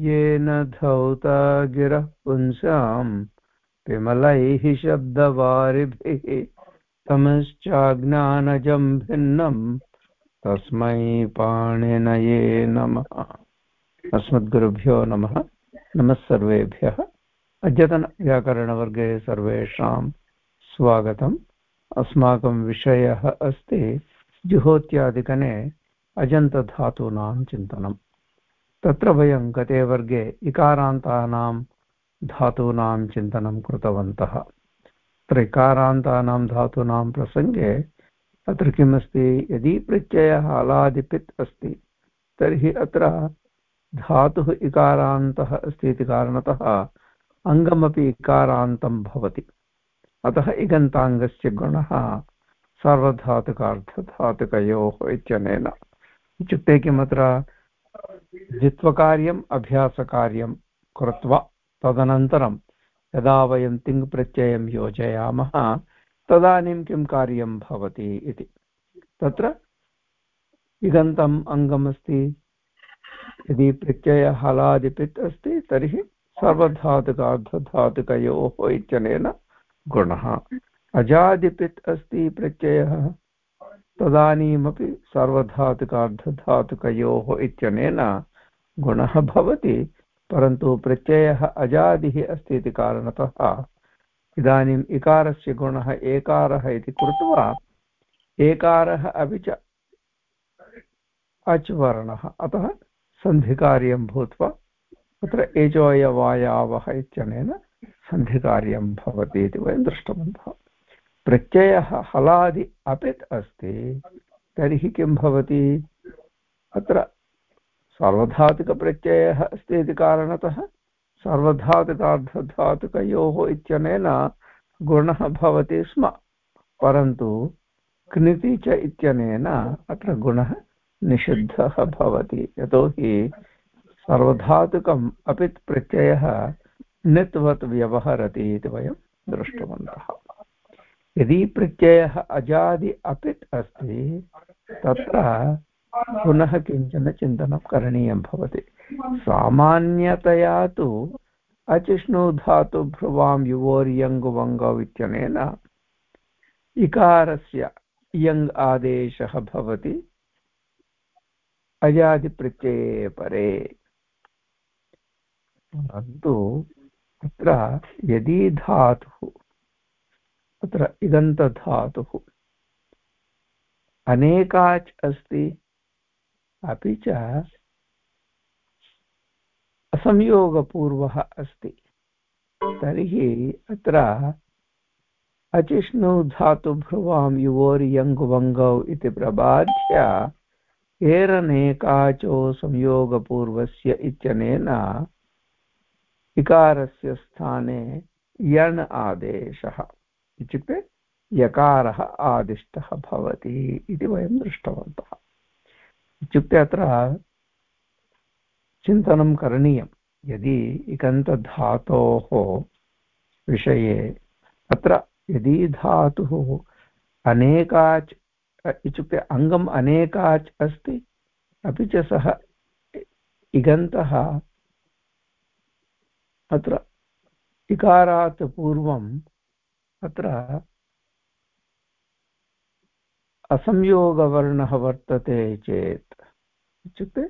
येन धौता गिरः पुंसाम्, विमलैः शब्दवारिभिः, तमश्चाज्ञानजं भिन्नम् तस्मै पाणिनये नमः। अस्मद्गुरुभ्यो नमः। नमः सर्वेभ्यः। अद्यतनव्याकरणवर्गे सर्वेषां स्वागतम्। अस्माकं विषयः अस्ति जुहोत्यादिकने अजन्तधातूनां चिन्तनम्। तत्र वयं गते वर्गे इकारान्तानां धातूनां चिन्तनं कृतवन्तः। तत्र इकारान्तानां धातूनां प्रसङ्गे अत्र किमस्ति? यदि प्रत्ययः अलादिपित् अस्ति, तर्हि अत्र धातुः इकारान्तः अस्ति इति कारणतः अङ्गमपि इकारान्तं भवति। अतः इगन्ताङ्गस्य गुणः सार्वधातुकार्थधातुकयोः इत्यनेन। इत्युक्ते किमत्र? द्वित्वकार्यम् अभ्यासकार्यं कृत्वा तदनन्तरं यदा वयं तिङ्प्रत्ययं योजयामः, तदानीं किं कार्यं भवति इति। तत्र इगन्तम् अङ्गमस्ति। यदि प्रत्ययः हलादिपित् अस्ति, तर्हि सर्वधातुकार्धधातुकयोः इत्यनेन गुणः। अजादिपित् अस्ति प्रत्ययः। तदानीमपि सार्वधातुकार्धधातुकयोः इत्यनेन गुणः भवति, परन्तु प्रत्ययः अजादिः अस्ति इति कारणतः इदानीम् इकारस्य गुणः एकारः इति कृत्वा एकारः अपि च अच् वर्णः अतः सन्धिकार्यं भूत्वा तत्र एजोयवायावः इत्यनेन सन्धिकार्यं भवति इति वयं दृष्टवन्तः। प्रत्ययः हलादि अपित् अस्ति। तर्हि किं भवति? अत्र सार्वधातुकप्रत्ययः अस्ति इति कारणतः सार्वधातुकार्धधातुकयोः इत्यनेन गुणः भवति स्म। परन्तु क्निति च इत्यनेन अत्र गुणः निषिद्धः भवति। यतोहि सार्वधातुकम् अपित् प्रत्ययः नित्वत् व्यवहरति इति वयं दृष्टवन्तः। यदि प्रत्ययः अजादि अपित् अस्ति, तत्र पुनः किंचन चिन्तनं करणीयं भवति। सामान्यतया तु अचिष्णु धातु भ्रुवां युवोर्यङ्गुवङ्गौ इत्यनेन इकारस्य यङ् आदेशः भवति। अजादिप्रत्यये परे। परन्तु अत्र यदि धातुः अत्र इदन्तधातुः अनेकाच् अस्ति, अपि च असंयोगपूर्वः अस्ति। तर्हि अत्र अचिष्णु धातुभ्रुवां युवोर्यङ्गुवङ्गौ इति प्रबाध्य एरनेकाचो संयोगपूर्वस्य इत्यनेन इकारस्य स्थाने यण् आदेशः। इत्युक्ते यकारः आदिष्टः भवति इति वयं दृष्टवन्तः। इत्युक्ते अत्र चिन्तनं करणीयं। यदि इकन्तधातोः विषये अत्र यदि धातुः अनेकाच् इत्युक्ते अङ्गम् अनेकाच् अस्ति, अपि च सः इगन्तः अत्र इकारात् पूर्वम् अत्र असंयोगवर्णः वर्तते चेत् इत्युक्ते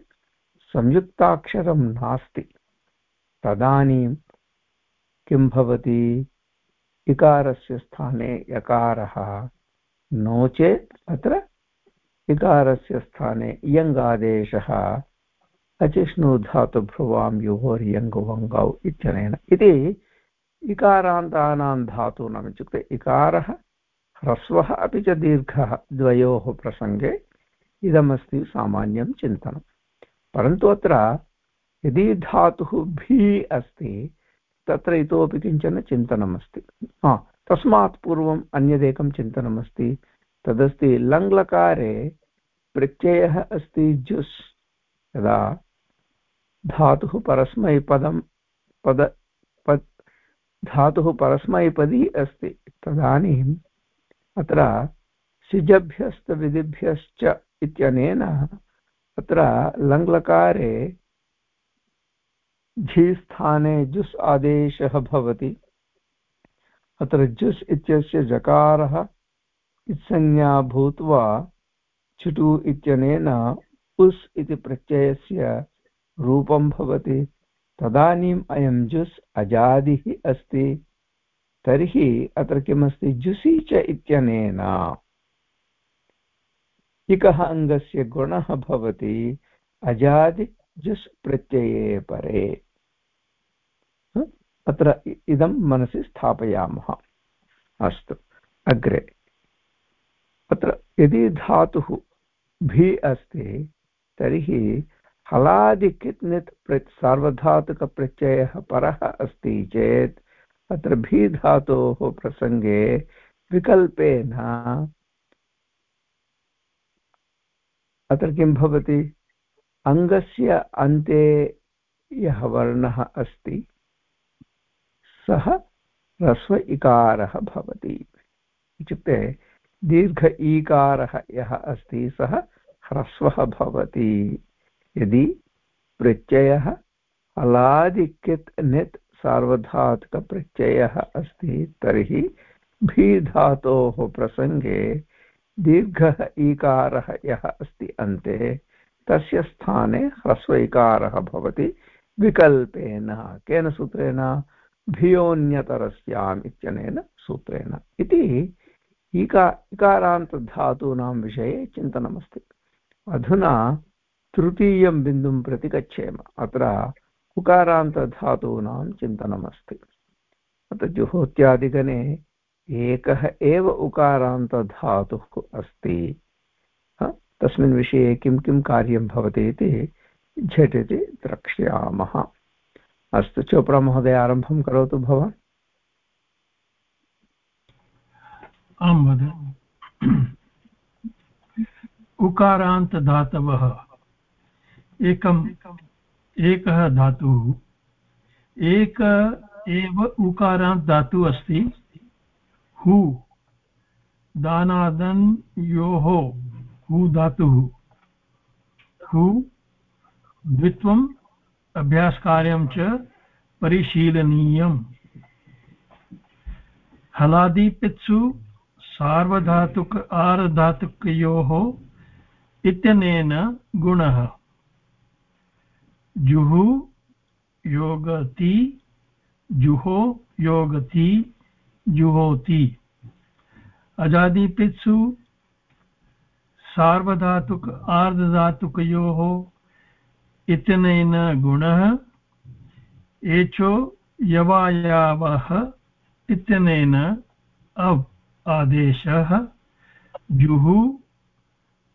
संयुक्ताक्षरं नास्ति। तदानीं किं भवति? इकारस्य स्थाने यकारः नो चेत् अत्र इकारस्य स्थाने इयङ्गादेशः अचिष्णुधातुभ्रुवां युहोर्यङ्गुवङ्गौ इत्यनेन। इति इकारान्तानां धातूनाम् इत्युक्ते इकारः, ह्रस्वः अपि च दीर्घः द्वयोः प्रसङ्गे इदमस्ति सामान्यं चिन्तनं परन्तु अत्र यदि धातुः भी अस्ति, तत्र इतोपि किंचन चिन्तनमस्ति। हा, तस्मात् पूर्वम् अन्यदेकं चिन्तनमस्ति। तदस्ति लङ्लकारे प्रत्ययः अस्ति जुस्, यदा धातुः परस्मैपदं, पद धातुः परस्मैपदी अस्ति। तदानीम् अत्र सिजभ्यस्तविधिभ्यश्च इत्यनेन अत्र लङ्लकारे झि स्थाने जुस् आदेशः भवति। अत्र जुस् इत्यस्य जकारः इत्संज्ञा भूत्वा चुटु इत्यनेन उस् इति प्रत्ययस्य रूपं भवति। तदानीम् अयं जुस् अजादिः अस्ति। तर्हि अत्र किमस्ति? जुसि च इत्यनेन। इकः अङ्गस्य गुणः भवति अजादि जुस् प्रत्यये परे। अत्र इदं मनसि स्थापयामः। अस्तु, अग्रे। अत्र यदि धातुः भी अस्ति, तर्हि हलादिकित् नित् सार्वधातुकप्रत्ययः परः अस्ति चेत् अत्र भी धातोः प्रसङ्गे विकल्पेन अत्र किं भवति? अङ्गस्य अन्ते यः वर्णः अस्ति, सः ह्रस्व इकारः भवति। इत्युक्ते दीर्घ ईकारः यः अस्ति, सः ह्रस्वः भवति। यदि प्रत्ययः अलादिकित् नित् सार्वधातुकप्रत्ययः अस्ति, तर्हि भीधातोः प्रसङ्गे दीर्घः ईकारः यः अस्ति अन्ते, तस्य स्थाने ह्रस्व इकारः भवति विकल्पेन। केन सूत्रेण? भियोन्यतरस्याम् इत्यनेन सूत्रेण। इति इका इकारान्तधातूनां विषये चिन्तनमस्ति। अधुना तृतीयं बिन्दुं प्रति गच्छेम अत्र उकारान्तधातूनां चिन्तनमस्ति। अत्र जुहोत्यादिगणे एकः एव उकारान्तधातुः अस्ति। तस्मिन् विषये किं किं कार्यं भवति इति झटिति द्रक्ष्यामः। अस्तु, चोप्रा महोदय, आरम्भं करोतु भवान्। आं महोदय उकारान्तधातवः एकम् एकः धातुः। एक एव उकारान्त धातुः अस्ति। हु। दानादन् योः। हु धातुः। हु। द्वित्वम्, अभ्यासकार्यं च परिशीलनीयम्। हलादिपित्सु सार्वधातुक आर्धातुकयोः इत्यनेन गुणः। जुहु योगति, जुहो योगति, जुहोति। अजादिपित्सु सार्वधातुक आर्धधातुकयोः इत्यनेन गुणः, एचो यवायावः इत्यनेन अव् आदेशः, जुहु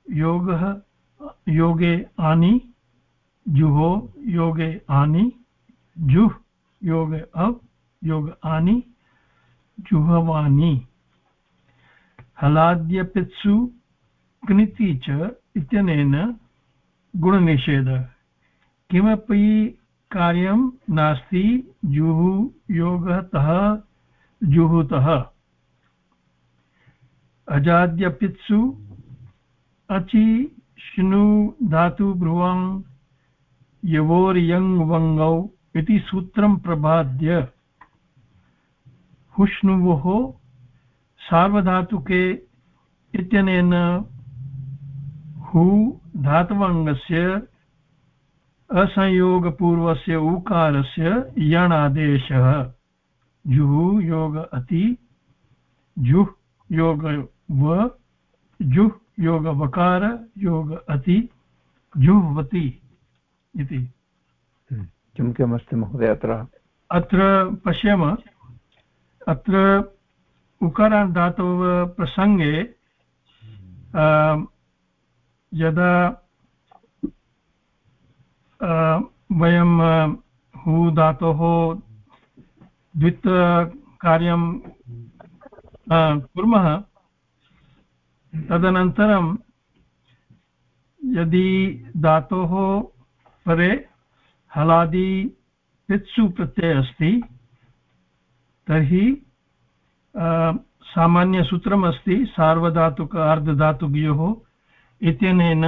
योगः, योगे आनि जुहो योगे आनि, जुह् योगे अव् योग आनि, जुहवानि। हलाद्यपित्सु क्निति च इत्यनेन गुणनिषेधः। किमपि कार्यं नास्ति जुः योगतः, जुहुतः। अजाद्यपित्सु अचि श्नु धातु भ्रुवं यवोर्यङ् वङ्गौ इति सूत्रं प्रबाद्य। हुष्णुवोः सार्वधातुके इत्यनेन हु धातवङ्गस्य असंयोगपूर्वस्य उकारस्य यणादेशः। जुः योग अति जुः योग व जुः योग वकार योग अति, जुह्वति। इति। हम्म। किं किम् अस्ति महोदय अत्र? अत्र पश्याम। अत्र उकारान्धातोः प्रसङ्गे यदा वयं हू धातोः द्वित्वकार्यं कुर्मः तदनन्तरं यदि धातोः परे हलादि पित्सु प्रत्ययः अस्ति। तर्हि सामान्यसूत्रमस्ति सार्वधातुक अर्धधातुकयोः इत्यनेन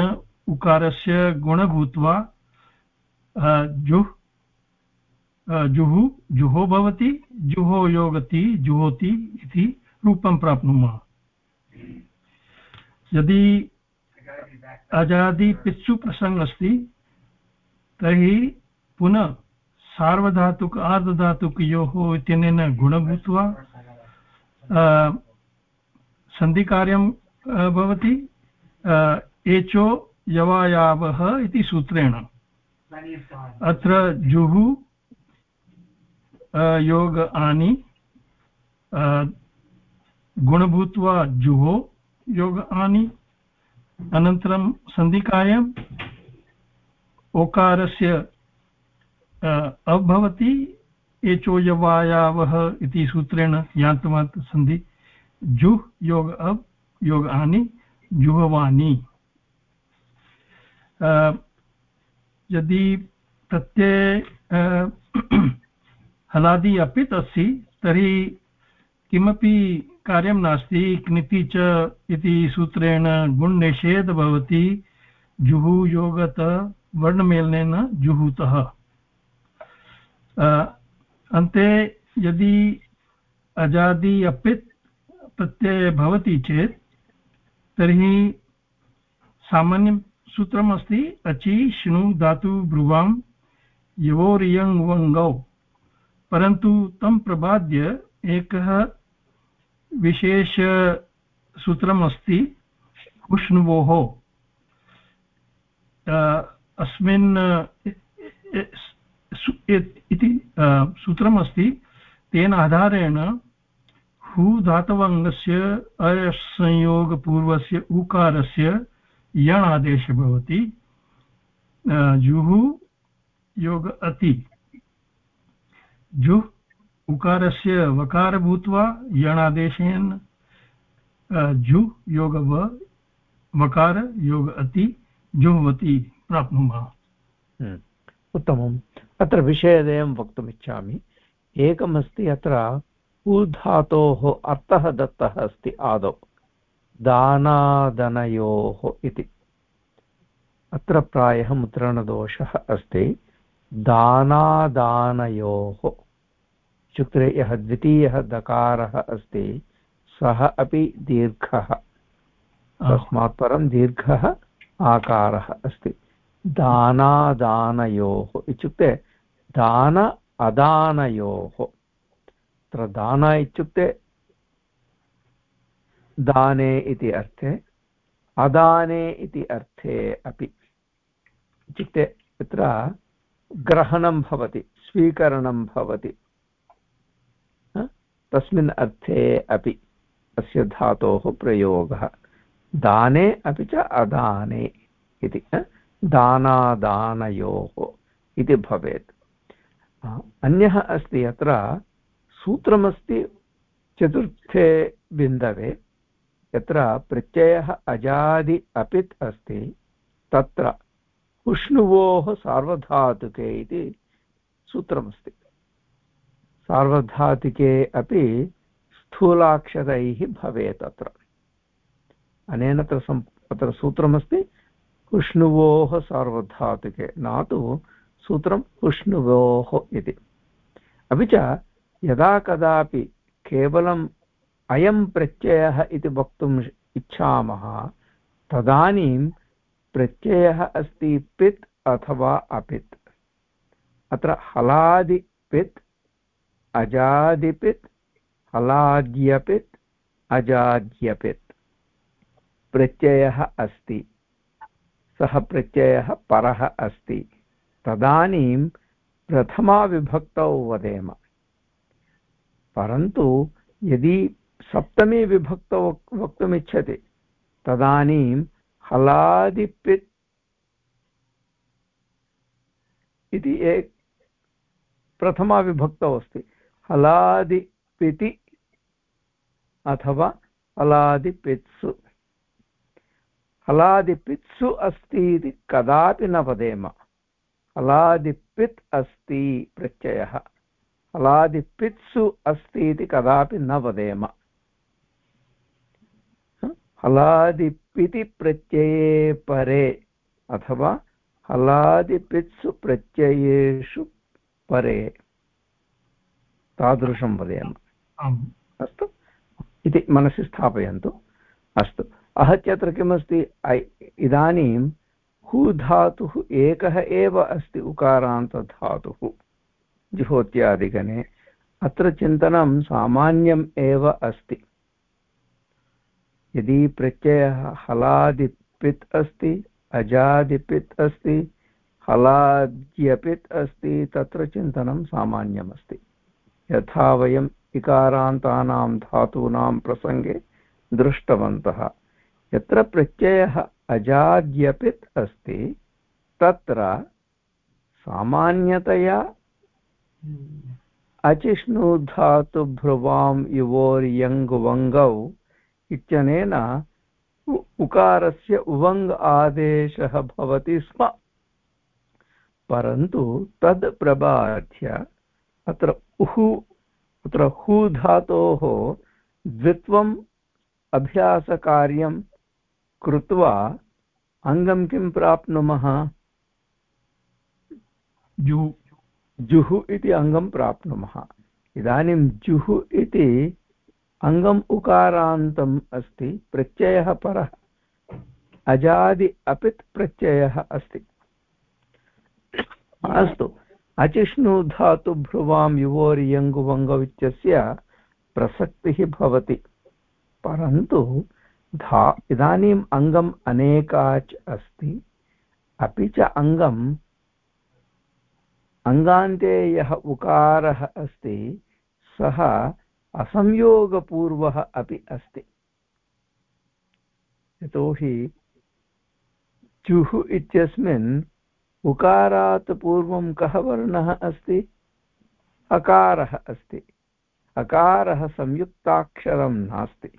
उकारस्य गुणभूत्वा जुः जुहु जुहो भवति जुहो योगति जुहोति इति रूपं प्राप्नुमः। यदि अजादिपित्सु प्रसङ्गः अस्ति तर्हि पुनः सार्वधातुक आर्धधातुकयोः इत्यनेन गुणभूत्वा सन्धिकार्यं भवति एचो यवायावः इति सूत्रेण। अत्र जुहु योग आनि गुणभूत्वा जुहो योग आनि, अनन्तरं सन्धिकार्यम् ओकारस्य अभवति, एचो यवायावः इति सूत्रेण यान्तमात् सन्धि जुह्, योग अव् योग आनि जुहवानि यदि प्रत्यय हलादि अपित् अस्ति तर्हि किमपि कार्यं नास्ति, क्निति च इति सूत्रेण भवति। जुहु योगत वर्णमेलनेन जुहूतः। अन्ते यदि अजादि अपित् प्रत्यय भवति चेत्, तर्हि सामान्यं सूत्रमस्ति, अचि श्नु धातु, ब्रुवां यवोरियङ् परन्तु तं प्रबाद्य एकः विशेषसूत्रम् अस्ति उष्णवोः अस्मिन् इति सूत्रमस्ति, तेन आधारेण हु धातवङ्गस्य असंयोगपूर्वस्य उकारस्य यण् आदेशः भवति जुः योग अति। जुः उकारस्य वकार भूत्वा यणादेशेन जु योग वकार योग अति जुह्वति प्राप्नुमः। हम्म, उत्तमम्। अत्र विषयद्वयं वक्तुमिच्छामि। एकमस्ति अत्र ऊधातोः अर्थः दत्तः अस्ति आदौ। दानादनयोः इति। अत्र प्रायः मुद्रणदोषः अस्ति। दानादानयोः। इत्युक्ते यः द्वितीयः दकारः अस्ति सः अपि दीर्घः। तस्मात् परं दीर्घः आकारः अस्ति। दानादानयोः इत्युक्ते दान अदानयोः। तत्र दान इत्युक्ते दाने इति अर्थे, अदाने इति अर्थे अपि। इत्युक्ते तत्र ग्रहणं भवति, स्वीकरणं भवति। तस्मिन् अर्थे अपि अस्य धातोः प्रयोगः। दाने अपि च अदाने इति दानादानयोः इति भवेत्। अन्यः अस्ति अत्र, सूत्रमस्ति चतुर्थे बिन्दवे, यत्र प्रत्ययः अजादि अपित् अस्ति, तत्र उष्णुवोः सार्वधातुके इति सूत्रमस्ति। सार्वधातुके अपि स्थूलाक्षरैः भवेत् अत्र। अनेन अत्र अत्र सूत्रमस्ति उष्णुवोः सार्वधातुके न तु सूत्रम् उष्णुवोः इति। अपि च यदा कदापि केवलम् अयं प्रत्ययः इति वक्तुम् इच्छामः, तदानीं प्रत्ययः अस्ति पित् अथवा अपित्। अत्र हलादिपित्, अजादिपित्, हलाद्यपित्, अजाद्यपित्। प्रत्ययः अस्ति। सः प्रत्ययः परः अस्ति। तदानीं प्रथमाविभक्तौ वदेम। परन्तु यदि सप्तमी विभक्तौ वक्तुमिच्छति, तदानीं हलादिपित् इति एक प्रथमा विभक्तौ अस्ति। हलादिपिति अथवा हलादिपित्सु हलादिपित्सु अस्ति इति कदापि न वदेम। हलादिपित् अस्ति प्रत्ययः। हलादिपित्सु अस्ति इति कदापि न वदेम। हलादिपिति प्रत्यये परे अथवा हलादिपित्सु प्रत्ययेषु परे। तादृशं वदेम। अस्तु? इति मनसि स्थापयन्तु। अस्तु। आहत्य अत्र किमस्ति इदानीं हु धातुः एकः एव अस्ति उकारान्तधातुः। जुहोत्यादिगणे अत्र चिन्तनं सामान्यम् एव अस्ति। यदि प्रत्ययः हलादिपित् अस्ति, अजादिपित् अस्ति, हलाद्यपित् अस्ति, तत्र चिन्तनं सामान्यमस्ति। यथा वयम् इकारान्तानां धातूनां प्रसङ्गे दृष्टवन्तः। यत्र प्रत्ययः अजाद्यपित् अस्ति तत्र सामान्यतया अचिष्णुधातुभ्रुवां युवोर्यङ्गुवङ्गौ इत्यनेन उकारस्य उवङ् आदेशः भवति स्म। परन्तु तद् प्रबाध्य अत्र उहु अत्र हु धातोः द्वित्वम् अभ्यासकार्यं कृत्वा अङ्गं किं प्राप्नुमः? जुः। जुः इति अङ्गं प्राप्नुमः। इदानीं जुः इति अङ्गम् उकारान्तम् अस्ति प्रत्ययः परः। अजादि अपित् प्रत्ययः अस्ति। अस्तु। अचिष्णु धातु भ्रुवां युवोर्यङ्गुवङ्गौ इत्यस्य प्रसक्तिः भवति। परन्तु धा इदानीम् अङ्गम् अनेकाच् अस्ति। अपि च अङ्गम् अङ्गान्ते यः उकारः अस्ति, सः असंयोगपूर्वः अपि अस्ति। यतोहि चुः इत्यस्मिन् उकारात् पूर्वं कः वर्णः अस्ति? अकारः अस्ति। अकारः संयुक्ताक्षरं नास्ति।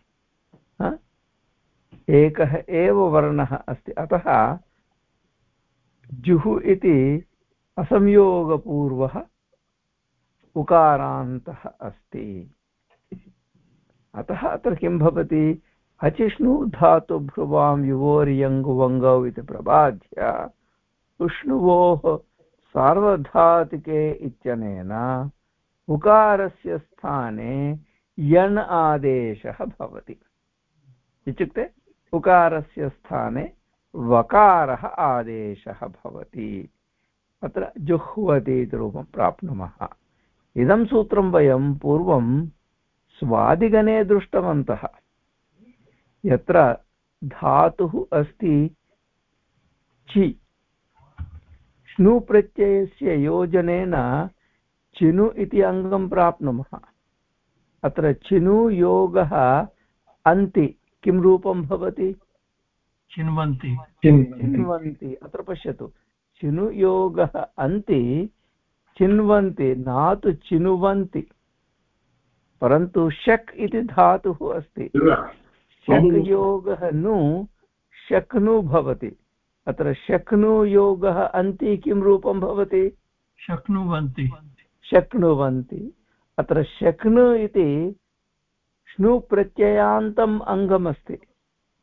एकः एव वर्णः अस्ति। अतः जुः इति असंयोगपूर्वः उकारान्तः अस्ति। अतः अत्र किं भवति? अचिष्णु धातुभ्रुवां युवोर्यङ्गुवङ्गौ इति प्रबाध्य उष्णुवोः सार्वधातिके इत्यनेन उकारस्य स्थाने यण् आदेशः भवति। इत्युक्ते उकारस्य स्थाने वकारः आदेशः भवति। अत्र जुह्वति इति रूपं प्राप्नुमः। इदं सूत्रं वयं पूर्वं स्वादिगणे दृष्टवन्तः। यत्र धातुः अस्ति, चि। श्नुप्रत्ययस्य योजनेन चिनु इति अङ्गं प्राप्नुमः। अत्र चिनु योगः अन्ति। किं रूपं भवति? चिन्वन्ति। चिन्वन्ति। अत्र पश्यतु। चिनुयोगः अन्ति चिन्वन्ति न तु चिनुवन्ति। परन्तु शक् इति धातुः अस्ति। शक् योगः नु शक्नु भवति। अत्र शक्नु योगः अन्ति किं रूपं भवति? शक्नुवन्ति। शक्नुवन्ति। अत्र शक्नु इति स्नुप्रत्ययान्तम् अङ्गमस्ति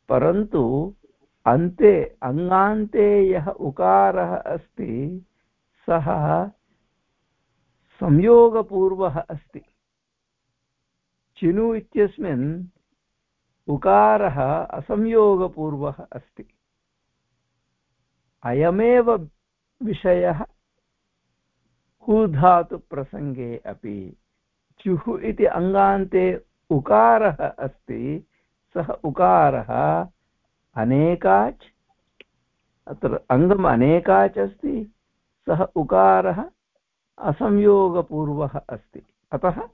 परन्तु अन्ते अङ्गान्ते यः उकारः अस्ति, सः संयोगपूर्वः अस्ति। चिनु इत्यस्मिन् उकारः असंयोगपूर्वः अस्ति। अयमेव विषयः हुधातुप्रसङ्गे अपि चुः इति अङ्गान्ते उकारः अस्ति। सः उकारः अनेकाच्, अत्र अङ्गम् अनेकाच् अस्ति। सः उकारः असंयोगपूर्वः अस्ति। अतः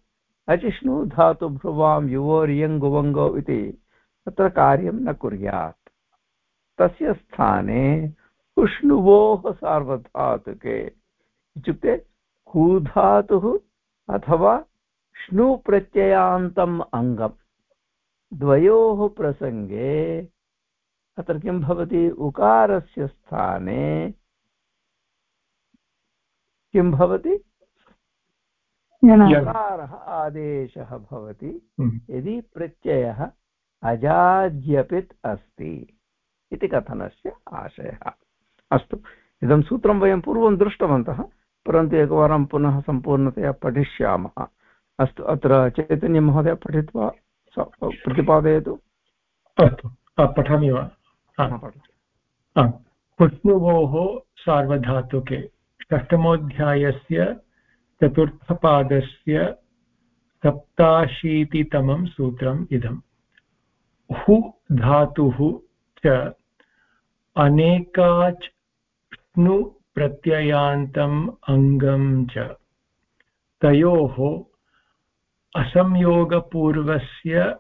अचिष्णु धातुभ्रुवां युवोर्यङ्गुवङ्गौ इति तत्र कार्यं न कुर्यात्। तस्य स्थाने उष्णुवोः सार्वधातुके इत्युक्ते हूधातुः अथवा श्नु प्रत्ययान्तम् अङ्गम्। द्वयोः प्रसङ्गे अत्र किं भवति? उकारस्य स्थाने किं भवति? उकारः आदेशः भवति। हम्म। यदि प्रत्ययः अजाद्यपित् अस्ति इति कथनस्य आशयः। अस्तु इदं सूत्रं वयं पूर्वं दृष्टवन्तः परन्तु एकवारं पुनः सम्पूर्णतया पठिष्यामः। अस्तु अत्र चैतन्यमहोदय पठित्वा प्रतिपादयतु। अस्तु पठामि वा? पुष्णुवोः सार्वधातुके षष्ठमोऽध्यायस्य चतुर्थपादस्य सप्ताशीतितमं सूत्रम् इदम्। हु धातुः च अनेकाच् स्नु प्रत्ययान्तम् अङ्गं च। तयोः असंयोगपूर्वस्य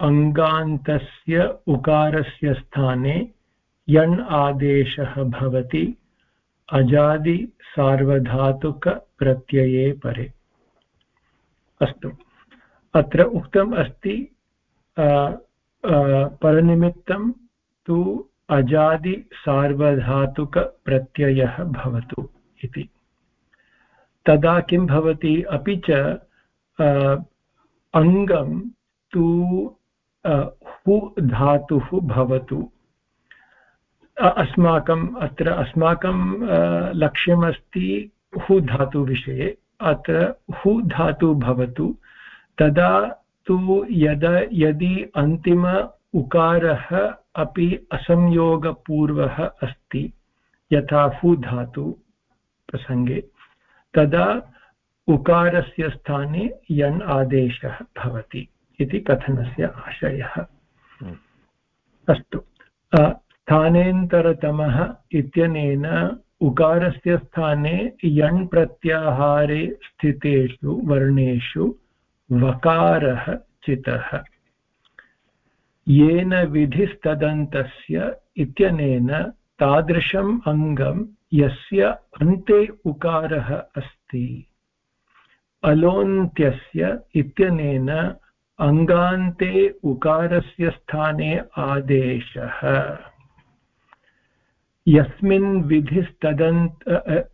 अङ्गान्तस्य उकारस्य स्थाने यण् आदेशः भवति अजादिसार्वधातुकप्रत्यये परे। अस्तु। अत्र उक्तम् अस्ति परनिमित्तं तु अजादिसार्वधातुकप्रत्ययः भवतु इति। तदा किं भवति, अपि च अङ्गं तु हु धातुः भवतु। अस्माकम् अत्र अस्माकं लक्ष्यमस्ति हु धातुविषये अत्र हु धातु भवतु। तदा तु यदा, यदि अन्तिम उकारः अपि असंयोगपूर्वः अस्ति, यथा हु धातु प्रसङ्गे, तदा उकारस्य स्थाने यण् आदेशः भवति इति कथनस्य आशयः। हम्म। अस्तु। स्थानेन्तरतमः इत्यनेन उकारस्य स्थाने यण् प्रत्याहारे स्थितेषु वर्णेषु वकारः चितः। येन विधिस्तदन्तस्य इत्यनेन तादृशम् अङ्गं यस्य अन्ते उकारः अस्ति। अलोन्त्यस्य इत्यनेन अङ्गान्ते उकारस्य स्थाने आदेशः। यस्मिन् विधिस्तदन्त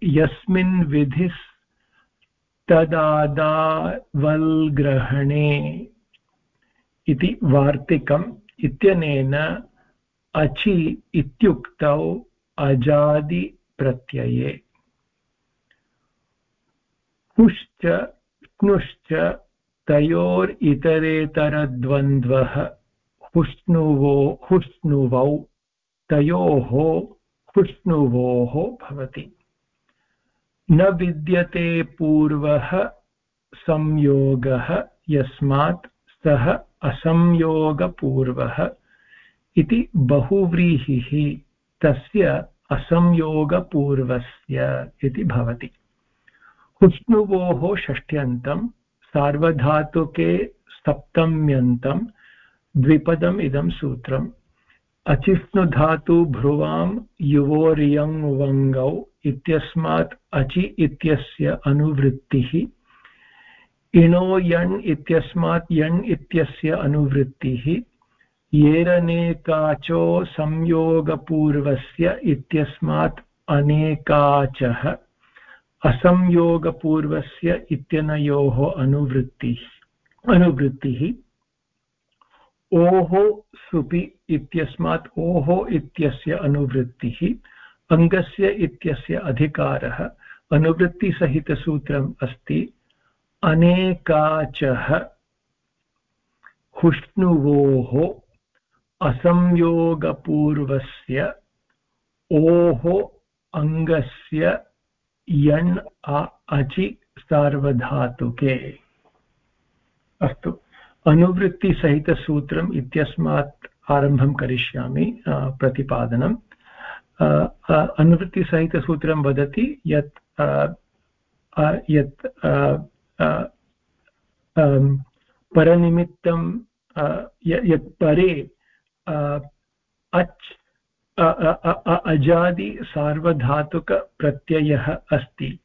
यस्मिन् विधिस्तदादावल्ग्रहणे इति वार्तिकम् इत्यनेन अचि इत्युक्तौ अजादिप्रत्यये। हुश्च स्नुश्च तयोरितरेतरद्वन्द्वः हुष्णुवो, हुष्णुवौ, तयोः, हुष्णुवोः भवति। न विद्यते पूर्वः संयोगः, यस्मात् सः असंयोगपूर्वः इति बहुव्रीहिः, तस्य असंयोगपूर्वस्य इति भवति। हुष्णुवोः षष्ठ्यन्तं सार्वधातुके सप्तम्यन्तं द्विपदम् इदं सूत्रम्। अचिष्णुधातु भ्रुवां युवोरियङ् वङ्गौ इत्यस्मात् अचि इत्यस्य अनुवृत्तिः। इणो यण् इत्यस्मात् यण् इत्यस्य अनुवृत्तिः। येरनेकाचो संयोगपूर्वस्य इत्यस्मात् अनेकाचः। असंयोगपूर्वस्य इत्यनयोः अनुवृत्तिः अनुवृत्तिः ओः सुपि इत्यस्मात् ओः इत्यस्य अनुवृत्तिः अङ्गस्य इत्यस्य अधिकारः, अनुवृत्तिसहितसूत्रम् अस्ति, अनेकाचः, हुष्णुवोः, असंयोगपूर्वस्य ओः अङ्गस्य यण् अचि सार्वधातुके अस्तु। अनुवृत्तिसहितसूत्रम् इत्यस्मात् आरम्भं करिष्यामि प्रतिपादनम् अनुवृत्तिसहितसूत्रं वदति यत् यत् परनिमित्तं यत् परे अच् अजादि सार्वधातुकप्रत्ययः अस्ति।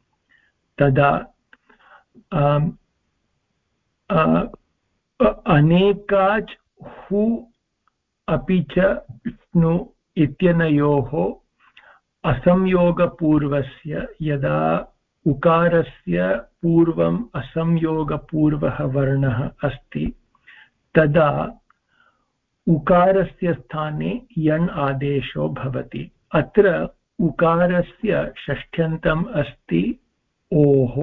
तदा अनेकाच् हु अपि च स्नु इत्यनयोः असंयोगपूर्वस्य, यदा उकारस्य पूर्वम् असंयोगपूर्वः वर्णः अस्ति, तदा उकारस्य स्थाने यण् आदेशो भवति। अत्र उकारस्य षष्ठ्यन्तम् अस्ति ओः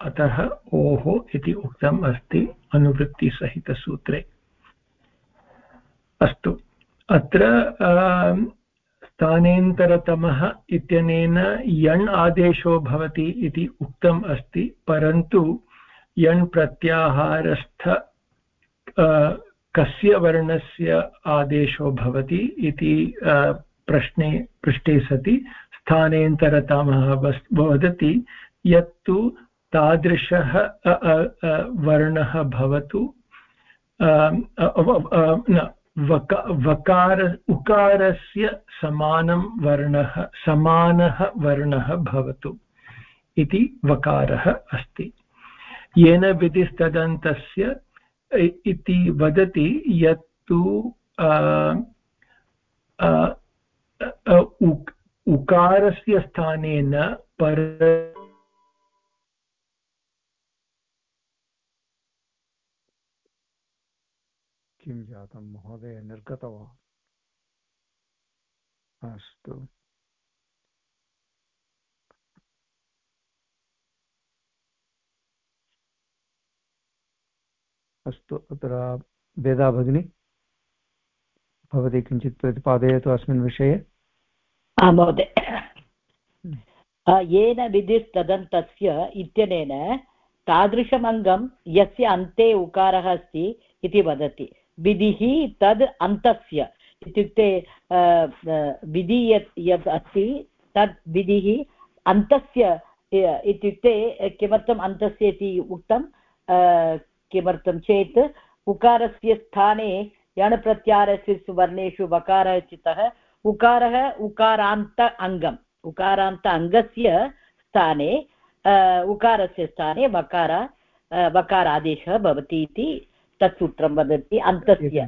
अतः ओः इति उक्तम् अस्ति अनुवृत्तिसहितसूत्रे। अस्तु, अत्र स्थानेन्तरतमः इत्यनेन यण् आदेशो भवति इति उक्तम् अस्ति, परन्तु यण् प्रत्याहारस्थ कस्य वर्णस्य आदेशो भवति इति प्रश्ने पृष्टे सति। स्थानेन्तरतमः वदति यत्तु तादृशः वर्णः भवतु। न, वका, वकार, उकारस्य समानं वर्णः, समानः वर्णः भवतु इति वकारः अस्ति। येन विधिस्तदन्तस्य इति वदति यत्तु उकारस्य स्थानेन पर किं जातं महोदय निर्गतवान्? अस्तु। अस्तु, अत्र वेदा भगिनी, भवती किञ्चित् प्रतिपादयतु अस्मिन् विषये। महोदय। येन विधिस्तदन्तस्य इत्यनेन तादृशमङ्गं यस्य अन्ते उकारः अस्ति इति वदति। विधिः तद् अन्तस्य इत्युक्ते विधि यत् यत् अस्ति, तद् विधिः अन्तस्य इत्युक्ते किमर्थम् अन्तस्य इति उक्तं किमर्थं चेत् उकारस्य स्थाने यणप्रत्यारस्य वर्णेषु वकारः चितः उकारः उकारान्त अङ्गम्। उकारान्त अङ्गस्य स्थाने उकारस्य स्थाने वकार वकारादेशः भवति इति तत् सूत्रं वदति अन्तस्य।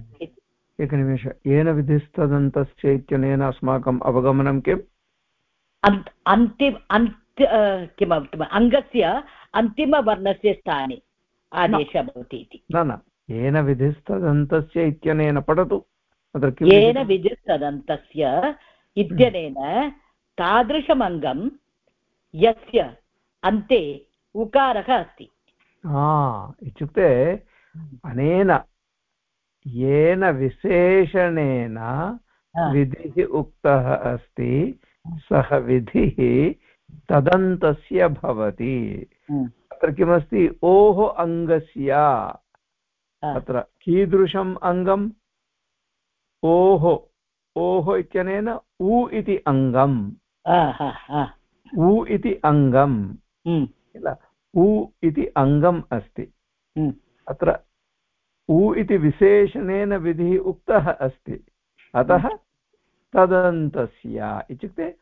एकनिमेष येन विधिस्तदन्तस्य इत्यनेन अस्माकम् अवगमनं किम्? अन्तिम अन्त्य किम् अङ्गस्य अन्तिमवर्णस्य स्थाने। आदेशः भवति इति न न येन विधिस्तदन्तस्य इत्यनेन पठतु येन विधिस्तदन्तस्य इत्यनेन तादृशमङ्गं यस्य अन्ते उकारः अस्ति इत्युक्ते अनेन येन विशेषणेन विधिः उक्तः अस्ति सः विधिः तदन्तस्य भवति अत्र किमस्ति? ओः अङ्गस्य अत्र कीदृशम् अङ्गम् ओः ओः इत्यनेन उ इति अङ्गम् उ इति अङ्गम् किल? उ इति अङ्गम् अस्ति। अत्र उ इति विशेषणेन विधिः उक्तः अस्ति। अतः तदन्तस्य। इत्युक्ते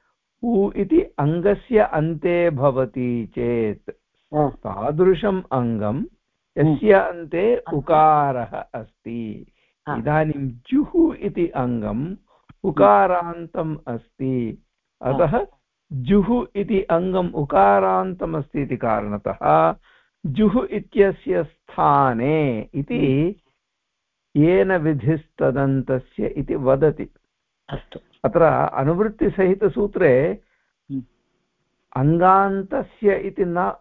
उ इति अङ्गस्य अन्ते भवति चेत्। तादृशम् अङ्गं यस्य अन्ते उकारः अस्ति। इदानीं जुः इति अङ्गम् उकारान्तम् अस्ति। अतः जुः इति अङ्गम् उकारान्तमस्ति इति कारणतः जुः इत्यस्य स्थाने इति येन विधिस्तदन्तस्य इति वदति। अस्तु। अत्र अनुवृत्तिसहितसूत्रे हम्म। अङ्गान्तस्य इति न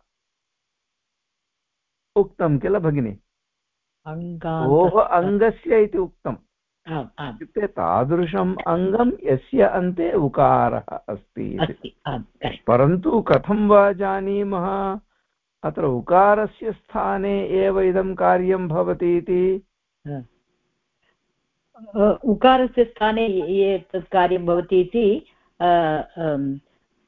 उक्तं किल भगिनि? ओः अङ्गस्य इति उक्तम्। इत्युक्ते तादृशम् अङ्गं यस्य अन्ते उकारः अस्ति परन्तु कथं वा जानीमः? अत्र उकारस्य स्थाने एव इदं कार्यं भवति इति। उकारस्य स्थाने एतत् कार्यं भवति इति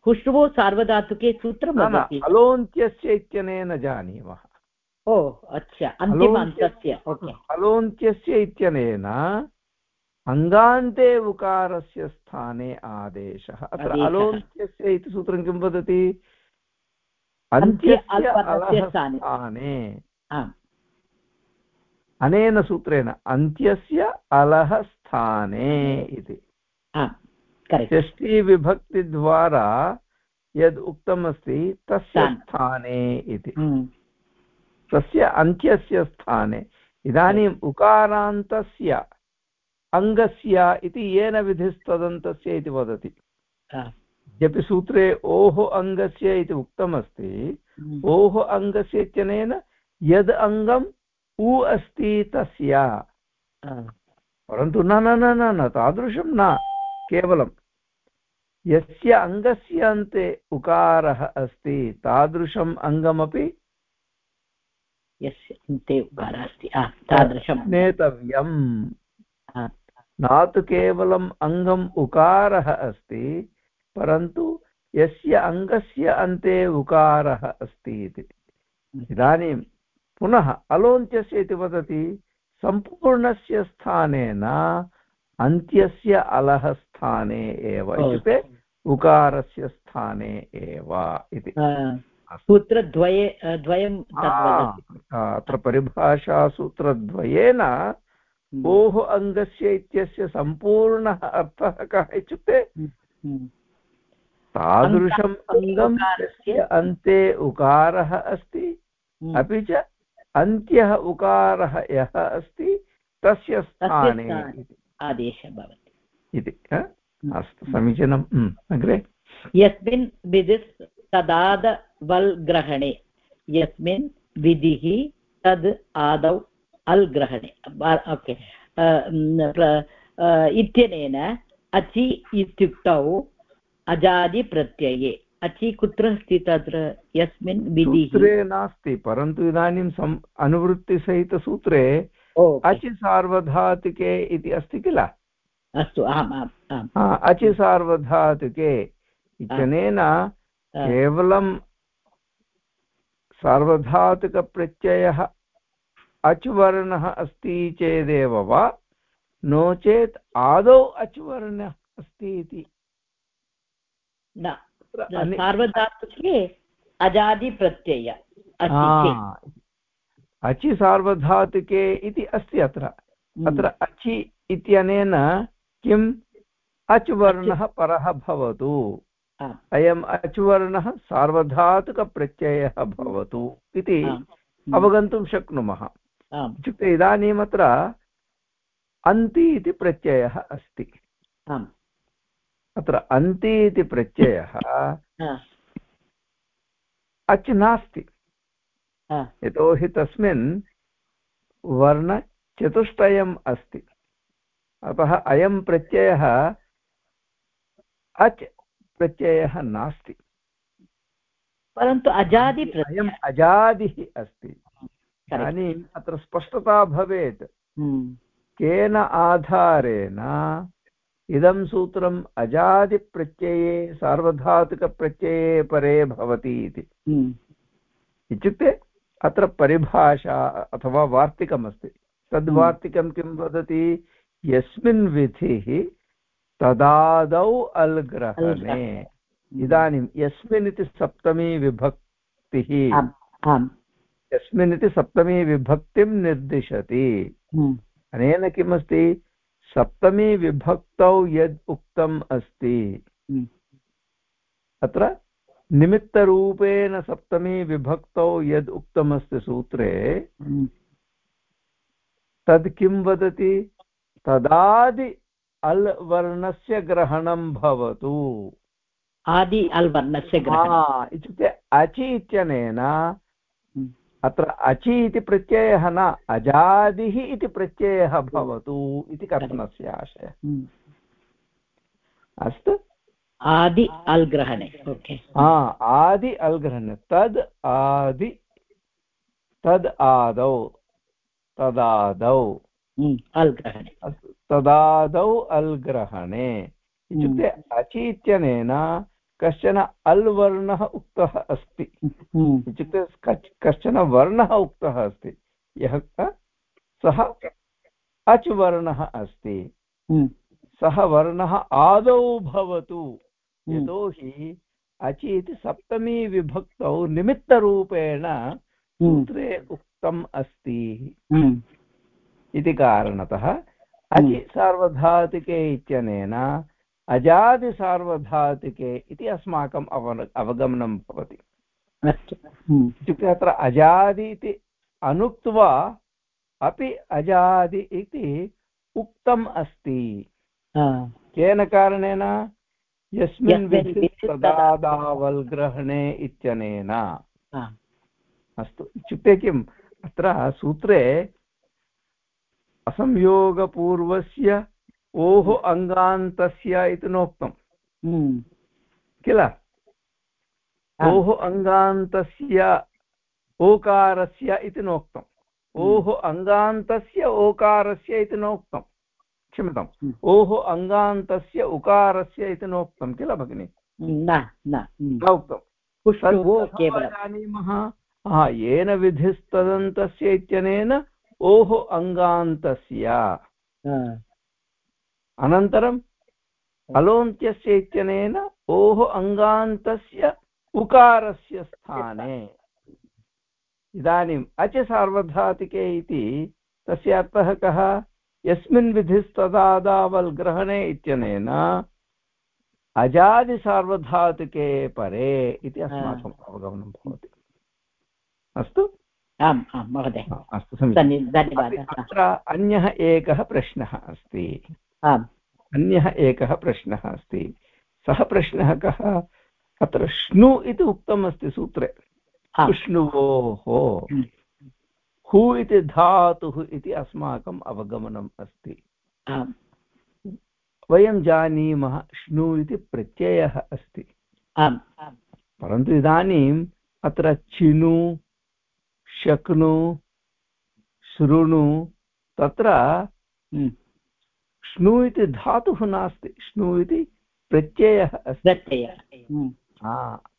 हुष्वो सार्वधातुके सूत्रं वदति। अलोन्त्यस्य इत्यनेन जानीमः। ओ अच्छा अन्तिमान्तस्य अलोन्त्यस्य इत्यनेन अङ्गान्ते उकारस्य स्थाने आदेशः। अत्र अलोन्त्यस्य इति सूत्रं किं वदति? स्थाने। अनेन सूत्रेण अन्त्यस्य अलः स्थाने इति। षष्टिविभक्तिद्वारा यद् उक्तमस्ति तस्य स्थाने इति। हम्म। तस्य अन्त्यस्य स्थाने। इदानीम् उकारान्तस्य अङ्गस्य इति येन विधिस्तदन्तस्य इति वदति। यद्यपि सूत्रे ओः अङ्गस्य इति उक्तमस्ति ओः अङ्गस्य इत्यनेन यद् अङ्गम् उ अस्ति तस्य। परन्तु न न न न न तादृशं न केवलं यस्य अङ्गस्य अन्ते उकारः अस्ति तादृशम् अङ्गमपि यस्य अन्ते उकारः अस्ति तादृशं नेतव्यम्। न तु केवलम् अङ्गम् उकारः अस्ति परन्तु यस्य अङ्गस्य अन्ते उकारः अस्ति इति। इदानीं पुनः अलोन्त्यस्य इति वदति सम्पूर्णस्य स्थानेन अन्त्यस्य अलः स्थाने एव इत्युक्ते उकारस्य स्थाने एव इति। सूत्रद्वये द्वयं अत्र परिभाषासूत्रद्वयेन हम्म। ओः अङ्गस्य इत्यस्य सम्पूर्णः अर्थः कः इत्युक्ते हम्म, हम्म। तादृशम् अङ्गं अन्ते उकारः अस्ति अपि च अन्त्यः उकारः यः अस्ति तस्य स्थाने आदेशः भवति। इति अस्तु समीचीनम् अग्रे। यस्मिन् विधिस् तदाद वल् ग्रहणे यस्मिन् विधिः तद् आदौ अल् ग्रहणे ओके। इत्यनेन अचि इत्युक्तौ अजादिप्रत्यये। अचि कुत्र अस्ति तत्र? यस्मिन् विधिः। नास्ति परन्तु इदानीं सम् अनुवृत्तिसहितसूत्रे अचि सार्वधातुके इति अस्ति किल? अस्तु आम् आम् आम्। अचि सार्वधातुके इत्यनेन केवलं सार्वधातुकप्रत्ययः अचुवर्णः अस्ति चेदेव वा? नो चेत् आदौ अचुवर्णः अस्ति इति। न सार्वधातुके अजादिप्रत्यय अचि सार्वधातुके इति अस्ति अत्र। हम्म। अत्र अचि इत्यनेन किम्? अच् वर्णः परः भवतु। अयम् अच् वर्णः सार्वधातुकप्रत्ययः भवतु इति हम्म। अवगन्तुं शक्नुमः। इत्युक्ते इदानीम् अत्र अन्ति इति प्रत्ययः अस्ति। अत्र अन्ति इति प्रत्ययः अच् नास्ति। यतोहि तस्मिन् वर्णचतुष्टयम् अस्ति। अतः अयं प्रत्ययः अच् प्रत्ययः नास्ति। परन्तु अजादि अयम् अजादिः अस्ति इदानीम् अत्र स्पष्टता भवेत्। हम्म। केन आधारेण इदं सूत्रम् अजादिप्रत्यये सार्वधातुकप्रत्यये परे भवति इति। हम्म। इत्युक्ते अत्र परिभाषा अथवा वार्तिकमस्ति। तद्वार्तिकं किं वदति? यस्मिन् विधिः तदादौ अल्ग्रहणे। इदानीं यस्मिन् इति सप्तमी विभक्तिः। यस्मिन् इति सप्तमी विभक्तिं निर्दिशति। हम्म। अनेन किमस्ति? सप्तमी विभक्तौ यद् उक्तम् अस्ति। हम्म। अत्र निमित्तरूपेण सप्तमी विभक्तौ यद् उक्तमस्ति सूत्रे। हम्म। तद् किं वदति? तदादि अल् वर्णस्य ग्रहणं भवतु। आदि अल् वर्णस्य इत्युक्ते अचि इत्यनेन अत्र अचि इति प्रत्ययः न अजादिः इति प्रत्ययः भवतु इति कथनस्य आशयः। हम्म। अस्तु। आदि अल्ग्रहणे हा आदि अल्ग्रहणे तद् आदि तद् आदौ तदादौ। हम्म, अल्ग्रहणे। अस्तु। तदादौ अल्ग्रहणे। इत्युक्ते हम्म। अचि इत्यनेन कश्चन अल् वर्णः उक्तः अस्ति। हम्म। इत्युक्ते कश्चन वर्णः उक्तः अस्ति। यः सः अच् वर्णः अस्ति। हम्म। सः वर्णः आदौ भवतु। यतोहि अचि इति सप्तमी विभक्तौ निमित्तरूपेण सूत्रे उक्तम् अस्ति। इति कारणतः अचि सार्वधातुके इत्यनेन अजादिसार्वधातुके इति अस्माकम् अव अवगमनं भवति। हम्म। इत्युक्ते अत्र अजादि इति अनुक्त्वा अपि अजादि इति उक्तम् अस्ति। केन कारणेन? यस्मिन् तदादावल्ग्रहणे इत्यनेन। अस्तु। इत्युक्ते किम्? अत्र सूत्रे असंयोगपूर्वस्य ओः अङ्गान्तस्य इति नोक्तम् हम्म। किल? ओः अङ्गान्तस्य ओकारस्य इति नोक्तम् हम्म। ओः अङ्गान्तस्य ओकारस्य इति नोक्तम् क्षम्यताम्। हम्म। ओः अङ्गान्तस्य उकारस्य इति नोक्तं। किल भगिनि? न न न उक्तं जानीमः। येन विधिस्तदन्तस्य इत्यनेन ओः अङ्गान्तस्य अनन्तरम् अलोन्त्यस्य इत्यनेन ओः अङ्गान्तस्य उकारस्य स्थाने। इदानीम् अच सार्वधातिके इति तस्य अर्थः कः? यस्मिन् विधिस्तदादावल्ग्रहणे इत्यनेन अजादिसार्वधातुके परे इति अस्माकम् अवगमनं भवति। अस्तु? आम् आं महोदय। अस्तु समीचीनं धन्यवादः। अत्र अन्यः एकः प्रश्नः अस्ति। आम्। अन्यः एकः प्रश्नः अस्ति। सः प्रश्नः कः? अत्र श्नु इति उक्तम् अस्ति सूत्रे विष्णुवोः। हम्म। हु इति धातुः इति अस्माकम् अवगमनम् अस्ति। वयं जानीमः श्नु इति प्रत्ययः अस्ति। परन्तु इदानीम् अत्र चिनु शक्नु शृणु तत्र हम्म। श्नु इति धातुः नास्ति श्नु इति प्रत्ययः अस्ति। हम्म।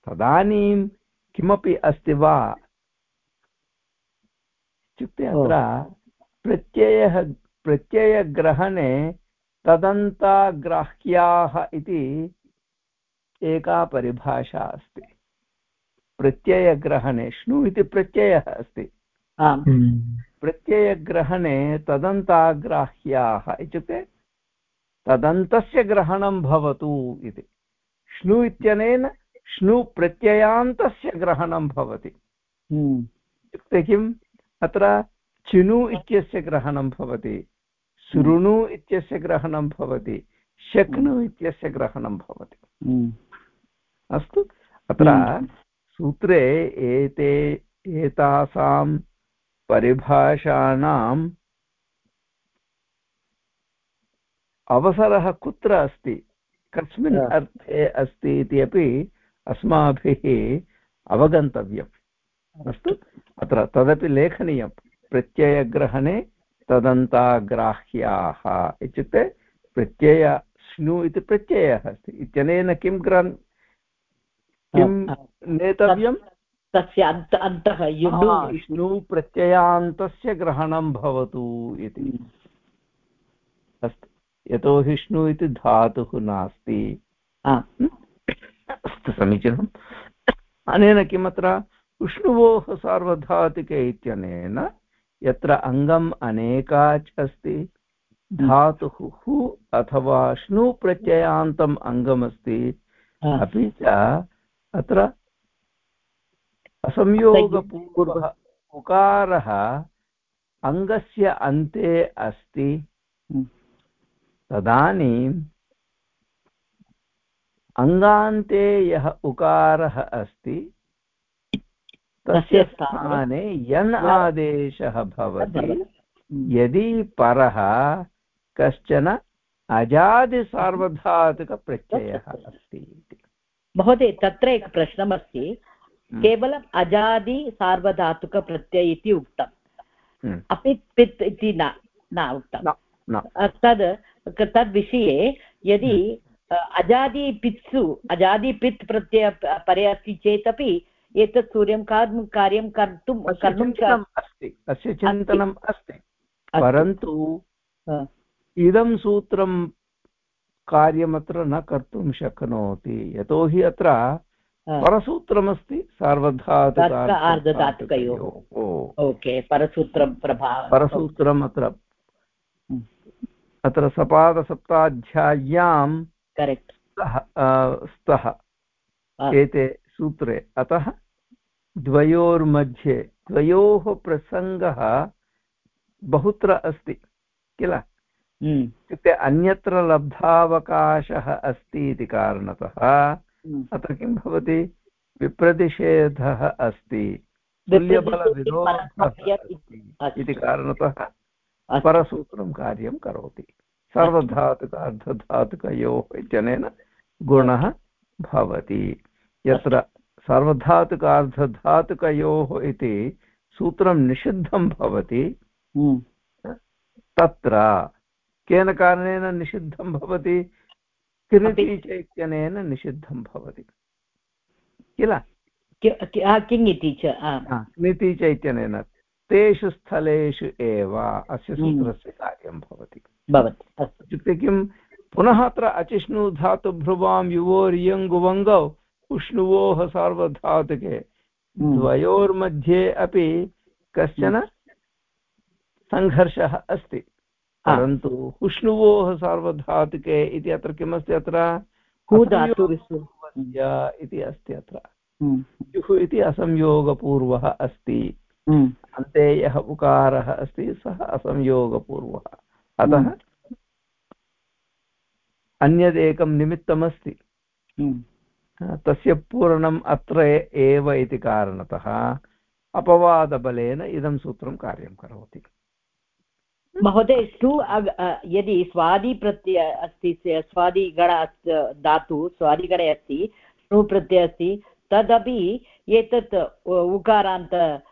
तदानीं किमपि अस्ति वा? इत्युक्ते अत्र प्रत्ययः प्रत्ययग्रहणे तदन्ताग्राह्याः इति एका परिभाषा अस्ति। प्रत्ययग्रहणे श्नु इति प्रत्ययः अस्ति। प्रत्ययग्रहणे तदन्ताग्राह्याः इत्युक्ते तदन्तस्य ग्रहणं भवतु इति। श्नु इत्यनेन श्नु प्रत्ययान्तस्य ग्रहणं भवति। हम्म। इत्युक्ते किम् अत्र चिनु इत्यस्य ग्रहणं भवति शृणु इत्यस्य ग्रहणं भवति शक्नु हम्म। इत्यस्य ग्रहणं भवति। हम्म। अस्तु। अत्र सूत्रे एते एतासां परिभाषाणाम् अवसरः कुत्र अस्ति? कस्मिन् अर्थे अस्ति इति अपि अस्माभिः अवगन्तव्यम्। अस्तु अत्र तदपि लेखनीयं। प्रत्ययग्रहणे तदन्ताग्राह्याः इत्युक्ते प्रत्यय स्नु इति प्रत्ययः अस्ति। इत्यनेन किं ग्रन् किं नेतव्यं तस्य अन्त अन्तः स्नु प्रत्ययान्तस्य ग्रहणं भवतु इति। हम्म। अस्तु। यतोहि श्नु इति धातुः नास्ति। अस्तु समीचीनम्। अनेन किमत्र? विष्णुवोः सार्वधातिके इत्यनेन यत्र अङ्गम् अनेकाच् अस्ति धातुः हु अथवा श्नु प्रत्ययान्तम् अङ्गमस्ति अपि च अत्र असंयोगपूर्वः उकारः अङ्गस्य अन्ते अस्ति। तदानीं अङ्गान्ते यः उकारः अस्ति तस्य स्थाने यन् आदेशः भवति। यदि परः कश्चन अजादिसार्वधातुकप्रत्ययः अस्ति महोदय तत्र एकः प्रश्नमस्ति। हम्म। केवलम् अजादि सार्वधातुकप्रत्यय इति उक्तम् हम्म। अपि पित् इति न न उक्तं। तद् तद्विषये यदि अजादि पित्सु अजादि पित् प्रत्यय परे अस्ति चेदपि एतत् सूर्यं कार्यं कर्तुं कर्तुं अस्ति। अस्य चिन्तनम् अस्ति। परन्तु इदं सूत्रं कार्यमत्र न कर्तुं शक्नोति। यतोहि अत्र परसूत्रमस्ति सार्वधातुकार्धधातुकयोः ओके परसूत्रं प्रभावः परसूत्रम् अत्र हम्म। अत्र सपादसप्ताध्याय्यां करेक्ट्। स्तः एते सूत्रे। अतः द्वयोर्मध्ये द्वयोः प्रसङ्गः बहुत्र अस्ति किल। इत्युक्ते अन्यत्र लब्धावकाशः अस्ति इति कारणतः हम्म। अत्र किं भवति? विप्रतिषेधः अस्ति। तुल्यबलविरोधः इति कारणतः परसूत्रं कार्यं करोति। सर्वधातुक अर्धधातुकयोः इत्यनेन गुणः भवति। यत्र सर्वधातुकार्धधातुकयोः इति सूत्रं निषिद्धं भवति हम्म। तत्र केन कारणेन निषिद्धं भवति? किरिति इत्यनेन निषिद्धं भवति। किल? किङ् इति च किमिति च इत्यनेन तेषु स्थलेषु एव अस्य हम्म। सूत्रस्य कार्यं भवति। भवति इत्युक्ते किं? पुनः अत्र अचिष्णु धातुभ्रुवां युवोर्यङ्गुवङ्गौ उष्णुवोः सार्वधातुके। हम्म। द्वयोर्मध्ये अपि कश्चन सङ्घर्षः अस्ति। परन्तु उष्णुवोः सार्वधातुके इति अत्र किमस्ति अत्र? इति अस्ति अत्र। हम्म। जुः इति असंयोगपूर्वः अस्ति। हम्म। अन्ते यः उकारः अस्ति सः असंयोगपूर्वः। अतः अन्यदेकं निमित्तमस्ति। तस्य पूरणम् अत्र एव इति कारणतः अपवादबलेन इदं सूत्रं कार्यं करोति। महोदय सु यदि स्वादिप्रत्यय अस्ति स्वादिगण धातु स्वादिगणे अस्ति ष्णु प्रत्यय अस्ति तदपि एतत् उकारान्त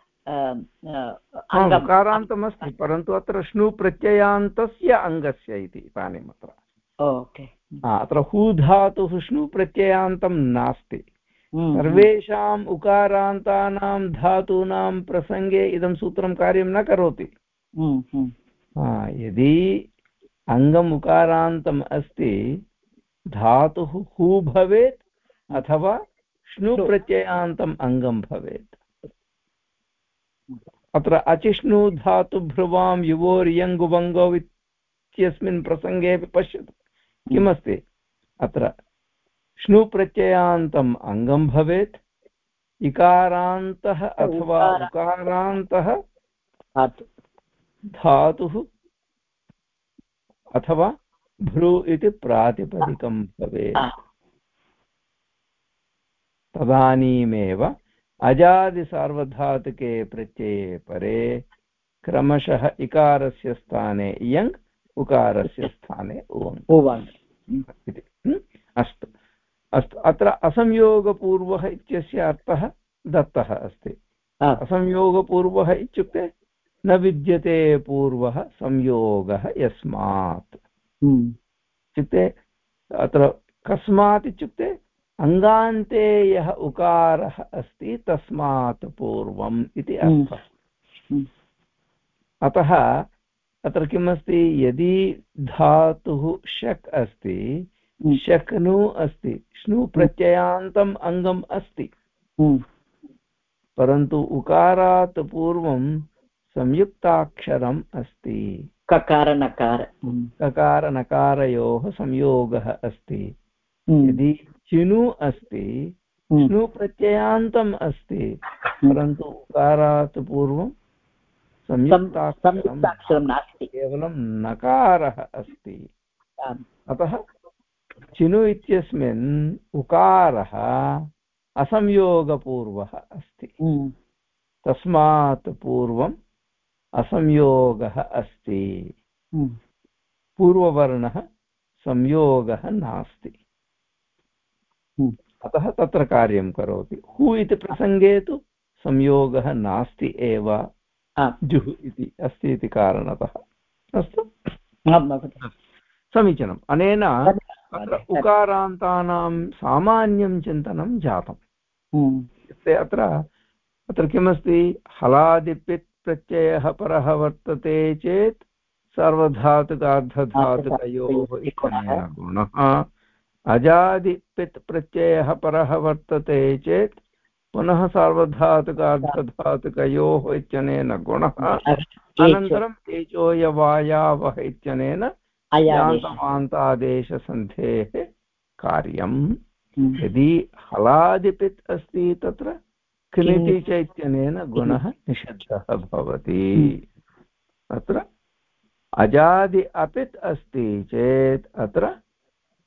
उकारान्तमस्ति परन्तु अत्र श्नु प्रत्ययान्तस्य अङ्गस्य इति इदानीम् अत्र। ओके। अत्र हू धातुः श्नु प्रत्ययान्तं नास्ति। हम्म, सर्वेषाम् उकारान्तानां धातूनां प्रसङ्गे इदं सूत्रं कार्यं न करोति। हम्म, हम्म। यदि अङ्गम् उकारान्तम् अस्ति धातुः हू भवेत् अथवा श्नु प्रत्ययान्तम् अङ्गं भवेत्। अत्र अचिष्णु धातुभ्रुवां युवोर्यङ्गुवङ्गौ इत्यस्मिन् प्रसङ्गेपि पश्यतु। किमस्ति? अत्र श्नुप्रत्ययान्तम् अङ्गं भवेत् इकारान्तः अथवा उकारान्तः धातुः अथवा भ्रू इति प्रातिपदिकं भवेत्। तदानीमेव अजादिसार्वधातुके प्रत्यये परे क्रमशः इकारस्य स्थाने इयङ् उकारस्य स्थाने उवङ्। इति। अस्तु। अस्तु। अत्र असंयोगपूर्वः इत्यस्य अर्थः दत्तः अस्ति। असंयोगपूर्वः इत्युक्ते न विद्यते पूर्वः संयोगः यस्मात्। इत्युक्ते अत्र कस्मात् इत्युक्ते अङ्गान्ते यः उकारः अस्ति तस्मात् पूर्वम् इति अर्थः। अतः अत्र किमस्ति? यदि धातुः शक् अस्ति हम्म। शक्नु अस्ति श्नु प्रत्ययान्तम् अङ्गम् अस्ति। हम्म। परन्तु उकारात् पूर्वं संयुक्ताक्षरम् अस्ति। ककारनकार। ककारनकारयोः संयोगः अस्ति। यदि चिनु अस्ति श्नु प्रत्ययान्तम् अस्ति परन्तु उकारात् पूर्वं संयुक्ताक्षरं नास्ति। केवलं नकारः अस्ति। अतः चिनु इत्यस्मिन् उकारः असंयोगपूर्वः अस्ति। तस्मात् पूर्वम् असंयोगः अस्ति। हम्म। पूर्ववर्णः संयोगः नास्ति। हम्म। अतः तत्र कार्यं करोति। हु इति प्रसङ्गे तु संयोगः नास्ति एव। जुः इति अस्ति इति कारणतः। अस्तु। समीचीनम्। अनेन अत्र उकारान्तानां सामान्यं चिन्तनं जातम्। हम्म। इत्युक्ते अत्र अत्र किमस्ति? हलादिपित् प्रत्ययः परः वर्तते चेत् सर्वधातुकार्धधातुकयोः गुणः। अजादिपित् प्रत्ययः परः वर्तते चेत् पुनः सार्वधातुकार्धधातुकयोः इत्यनेन गुणः। अनन्तरम् एचोयवायावः इत्यनेन यान्तमान्तादेशसन्धेः कार्यम्। हम्म। यदि हलादिपित् अस्ति तत्र क्लिति च इत्यनेन गुणः निषिद्धः भवति। हम्म। अत्र अजादि अपित् अस्ति चेत् अत्र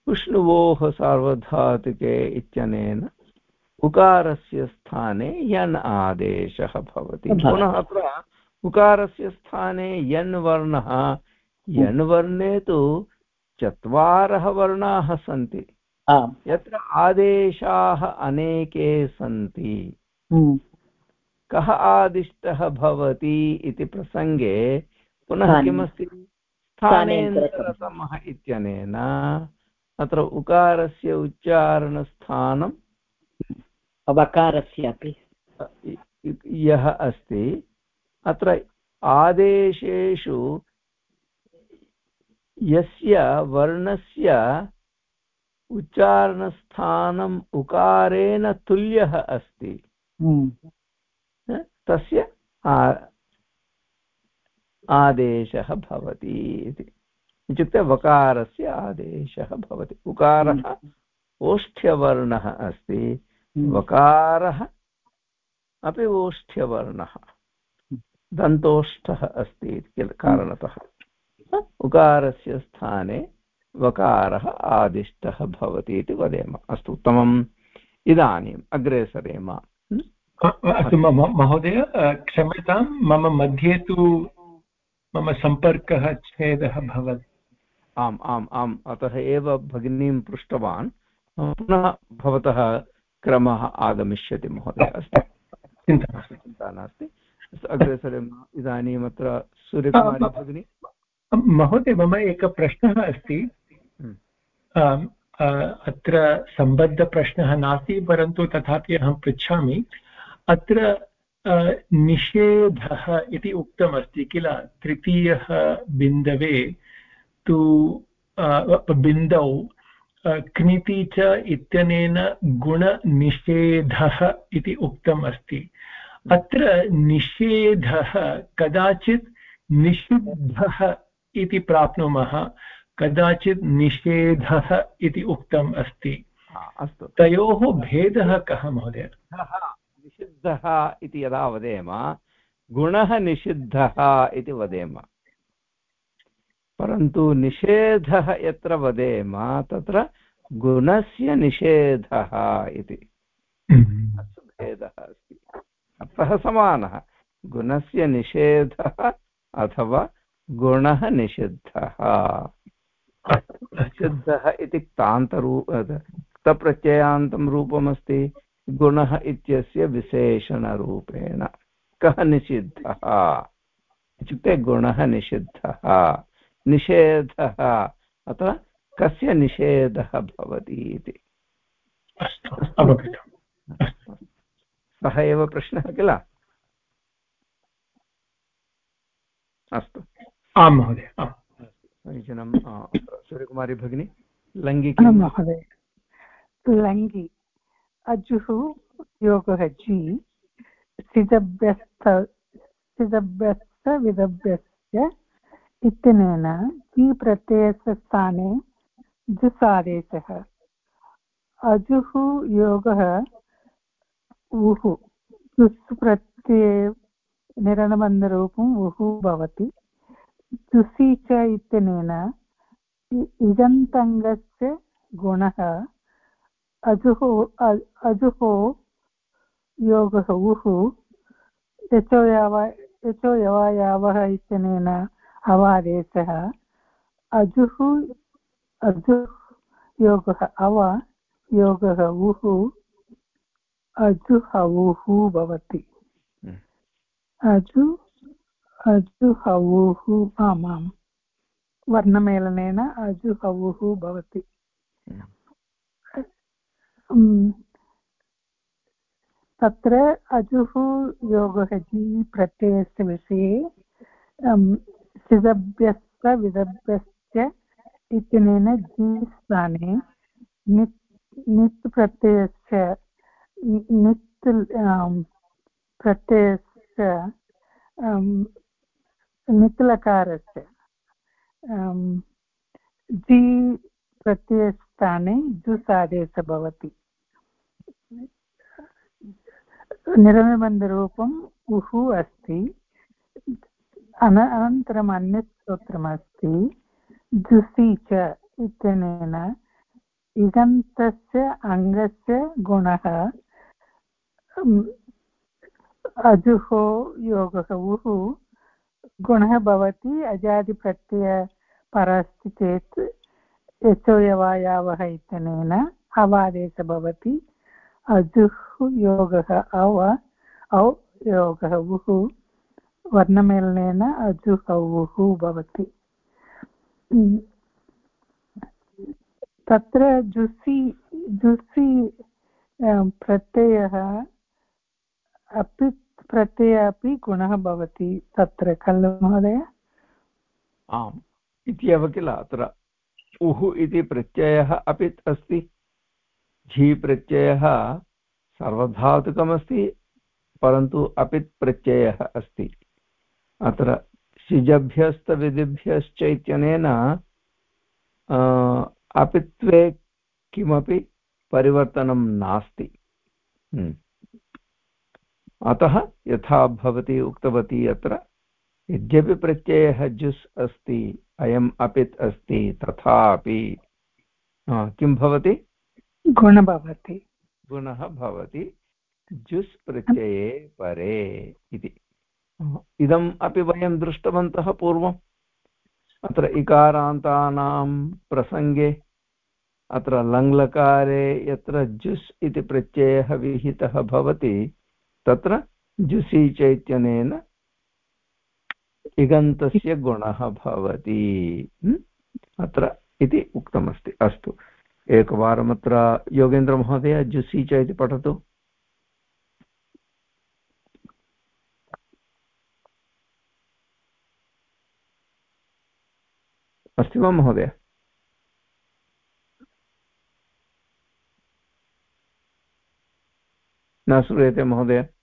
विष्णुवोः सार्वधातुके इत्यनेन उकारस्य स्थाने यन् आदेशः भवति। पुनः अत्र उकारस्य स्थाने यन् वर्णः यन् वर्णे तु चत्वारः वर्णाः सन्ति। यत्र आदेशाः अनेके सन्ति। कः आदिष्टः भवति इति प्रसङ्गे पुनः किमस्ति? स्थानेन्द्रतमः इत्यनेन अत्र उकारस्य उच्चारणस्थानं वकारस्य अपि। यः अस्ति अत्र आदेशेषु यस्य वर्णस्य उच्चारणस्थानम् उकारेण तुल्यः अस्ति। हम्म। तस्य आदेशः भवति इति। इत्युक्ते वकारस्य आदेशः भवति। उकारः हम्म। ओष्ठ्यवर्णः अस्ति। हम्म। वकारः अपि ओष्ठ्यवर्णः दन्तोष्ठः अस्ति इति कारणतः। उकारस्य स्थाने वकारः आदिष्टः भवति इति वदेम। अस्तु उत्तमम्। इदानीम् अग्रे सरेम अस्तु महोदय क्षम्यतां मम मध्ये तु मम सम्पर्कः छेदः भवत्। आम् आम् आम् अतः एव भगिनीं पृष्टवान्। पुनः भवतः क्रमः आगमिष्यति महोदय अस्तु। चिन्ता नास्ति। चिन्ता नास्ति। अग्रे सरेम इदानीम् अत्र सूर्यकुमारी भगिनी। महोदय मम एकः प्रश्नः अस्ति। हम्म। अत्र सम्बद्धप्रश्नः नास्ति परन्तु तथापि अहं पृच्छामि। अत्र निषेधः इति उक्तमस्ति किल? तृतीयः बिन्दवे तु बिन्दौ क्निति च इत्यनेन गुणनिषेधः इति उक्तम् अस्ति अत्र निषेधः कदाचित् निषिद्धः इति प्राप्नुमः कदाचित् निषेधः इति उक्तम् अस्ति अस्तु। तयोः भेदः कः महोदय? निषिद्धः इति यदा वदेम गुणः निषिद्धः इति वदेम। परन्तु निषेधः यत्र वदेम तत्र गुणस्य निषेधः इति। हम्म। अस्तु भेदः अस्ति। अर्थः समानः। गुणस्य निषेधः अथवा गुणः निषिद्धः। निषिद्धः इति क्तान्तरूप क्तप्रत्ययान्तं रूपमस्ति। गुणः इत्यस्य विशेषणरूपेण। कः निषिद्धः? इत्युक्ते गुणः निषिद्धः निषेधः अथवा कस्य निषेधः भवति इति। सः एव प्रश्नः किल? अस्तु। आं महोदय समीचीनं सूर्यकुमारी भगिनी लङ्गि महोदय। लङ्गि। अजुः योगः जि सिजभ्यस्थ सिजभ्यस्थविदभ्यस्य इत्यनेन जि प्रत्ययस्य स्थाने जुसादेशः अजुः योगः उः जुस् प्रत्यये निरणबन्धरूपम् उः भवति। जुसि च इत्यनेन इजन्तङ्गस्य गुणः अजुः अजुः योगः उः यचो याव यचो यवायावः इत्यनेन अवादेशः अजुः अजुः योगः अव योगः उः अजुहवुः भवति। अजु अजुहवुः आमां वर्णमेलनेन अजुहवुः भवति। तत्र अजुः योगः जी प्रत्ययस्य विषये सिदभ्यस्त विदभ्यश्च इत्यनेन जी स्थाने नित् नित् प्रत्ययस्य नित् प्रत्ययस्य नित्लकारस्य जी प्रत्ययस्थाने जुस् आदेशः भवति निरमबन्धरूपम् उः अस्ति। अनन्तरम् अन्यत् स्तोत्रमस्ति जुसि च इत्यनेन इगन्तस्य अङ्गस्य गुणः अजुहो योगः उः गुणः भवति। अजादिप्रत्यय पर अस्ति चेत् यचोयवायावः इत्यनेन अवादेशः भवति। अजुः योगः अव, औ योगः उः वर्णमेलनेन अजुः उः भवति। तत्र जुसि जुसि प्रत्ययः अपि, प्रत्यय अपि गुणः भवति। तत्र खलु महोदय? आम्, इत्येव किल अत्र? उः इति प्रत्ययः अपि अस्ति। झि प्रत्ययः सर्वधातुकमस्ति, परन्तु अपित् प्रत्ययः अस्ति। अत्र शिजभ्यस्तविधिभ्यश्च इत्यनेन अपित्वे किमपि परिवर्तनं नास्ति। हम्म। अतः यथा भवती उक्तवती अत्र, यद्यपि प्रत्ययः जुस् अस्ति अयम् अपित् अस्ति तथापि किं भवति? गुण भवति। गुणः भवति जुस् प्रत्यये परे इति। इदम् अपि वयं दृष्टवन्तः पूर्वम्। अत्र इकारान्तानां प्रसङ्गे अत्र लङ्लकारे यत्र जुस् इति प्रत्ययः विहितः भवति तत्र जुसि चैत्यनेन इगन्तस्य गुणः भवति। अत्र इति उक्तमस्ति। अस्तु। एकवारम् अत्र योगेन्द्रमहोदय, जुसि च इति पठतु। अस्ति वा महोदय? न श्रूयते महोदय।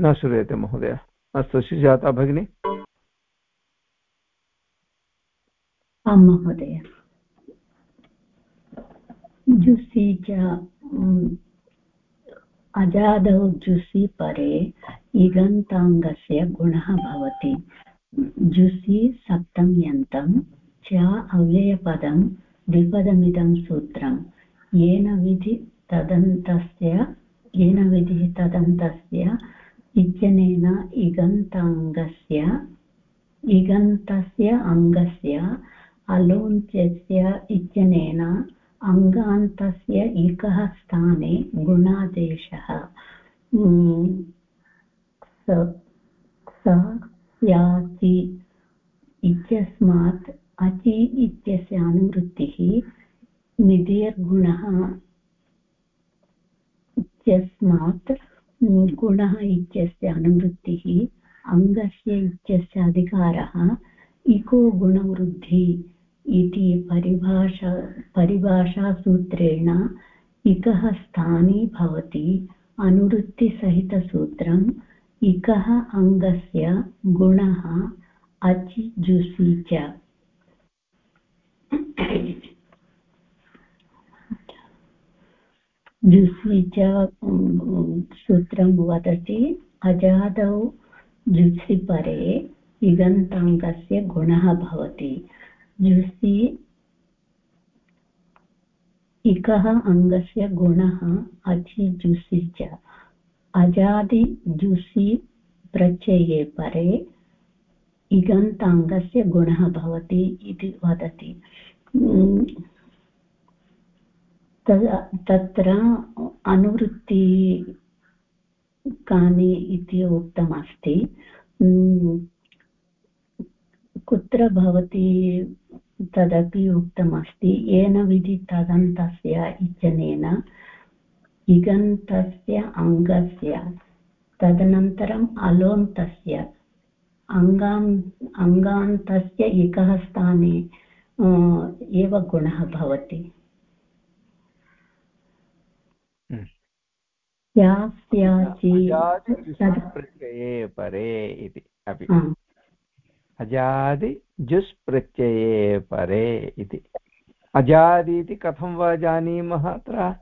न श्रूयते महोदय। अस्तु, सुजाता भगिनी। आं महोदय। जुसि च अजादौ जुसि परे इगन्ताङ्गस्य गुणः भवति। जुसि सप्तम्यन्तं च अव्ययपदं द्विपदमिदं सूत्रं येन विधि तदन्तस्य, येन विधिः तदन्तस्य इत्यनेन इगन्ताङ्गस्य, इगन्तस्य अङ्गस्य अलोन्त्यस्य इत्यनेन अङ्गान्तस्य एकः स्थाने गुणादेशः। याति इत्यस्मात् अचि इत्यस्य अनुवृत्तिः निधिर्गुणः इत्यस्मात् गुणः इत्यस्य अनुवृत्तिः, अङ्गस्य इत्यस्य अधिकारः, इको गुणवृद्धि इति परिभाषा, परिभाषासूत्रेण इकः स्थानी भवति, अनुवृत्तिसहितसूत्रम् इकः अङ्गस्य गुणः अचि जुसि च। जुसि च सूत्रं वदति, अजादौ जुसि परे इगन्ताङ्गस्य गुणः भवति। जुसि इकः अङ्गस्य गुणः अचि जुसि च। अजादि जुसि प्रत्यये परे इगन्ताङ्गस्य गुणः भवति इति वदति। तत्र अनुवृत्ति कानि इति उक्तमस्ति। कुत्र भवति तदपि उक्तमस्ति। येन विधि तदन्तस्य इत्यनेन इगन्तस्य अङ्गस्य, तदनन्तरम् अलोन्तस्य, अङ्गान्, अङ्गान्तस्य एकः स्थाने एव गुणः भवति। प्रत्यये परे इति अपि। अजादि जुस् प्रत्यये परे इति। अजादि इति कथं वा जानीमः अत्र?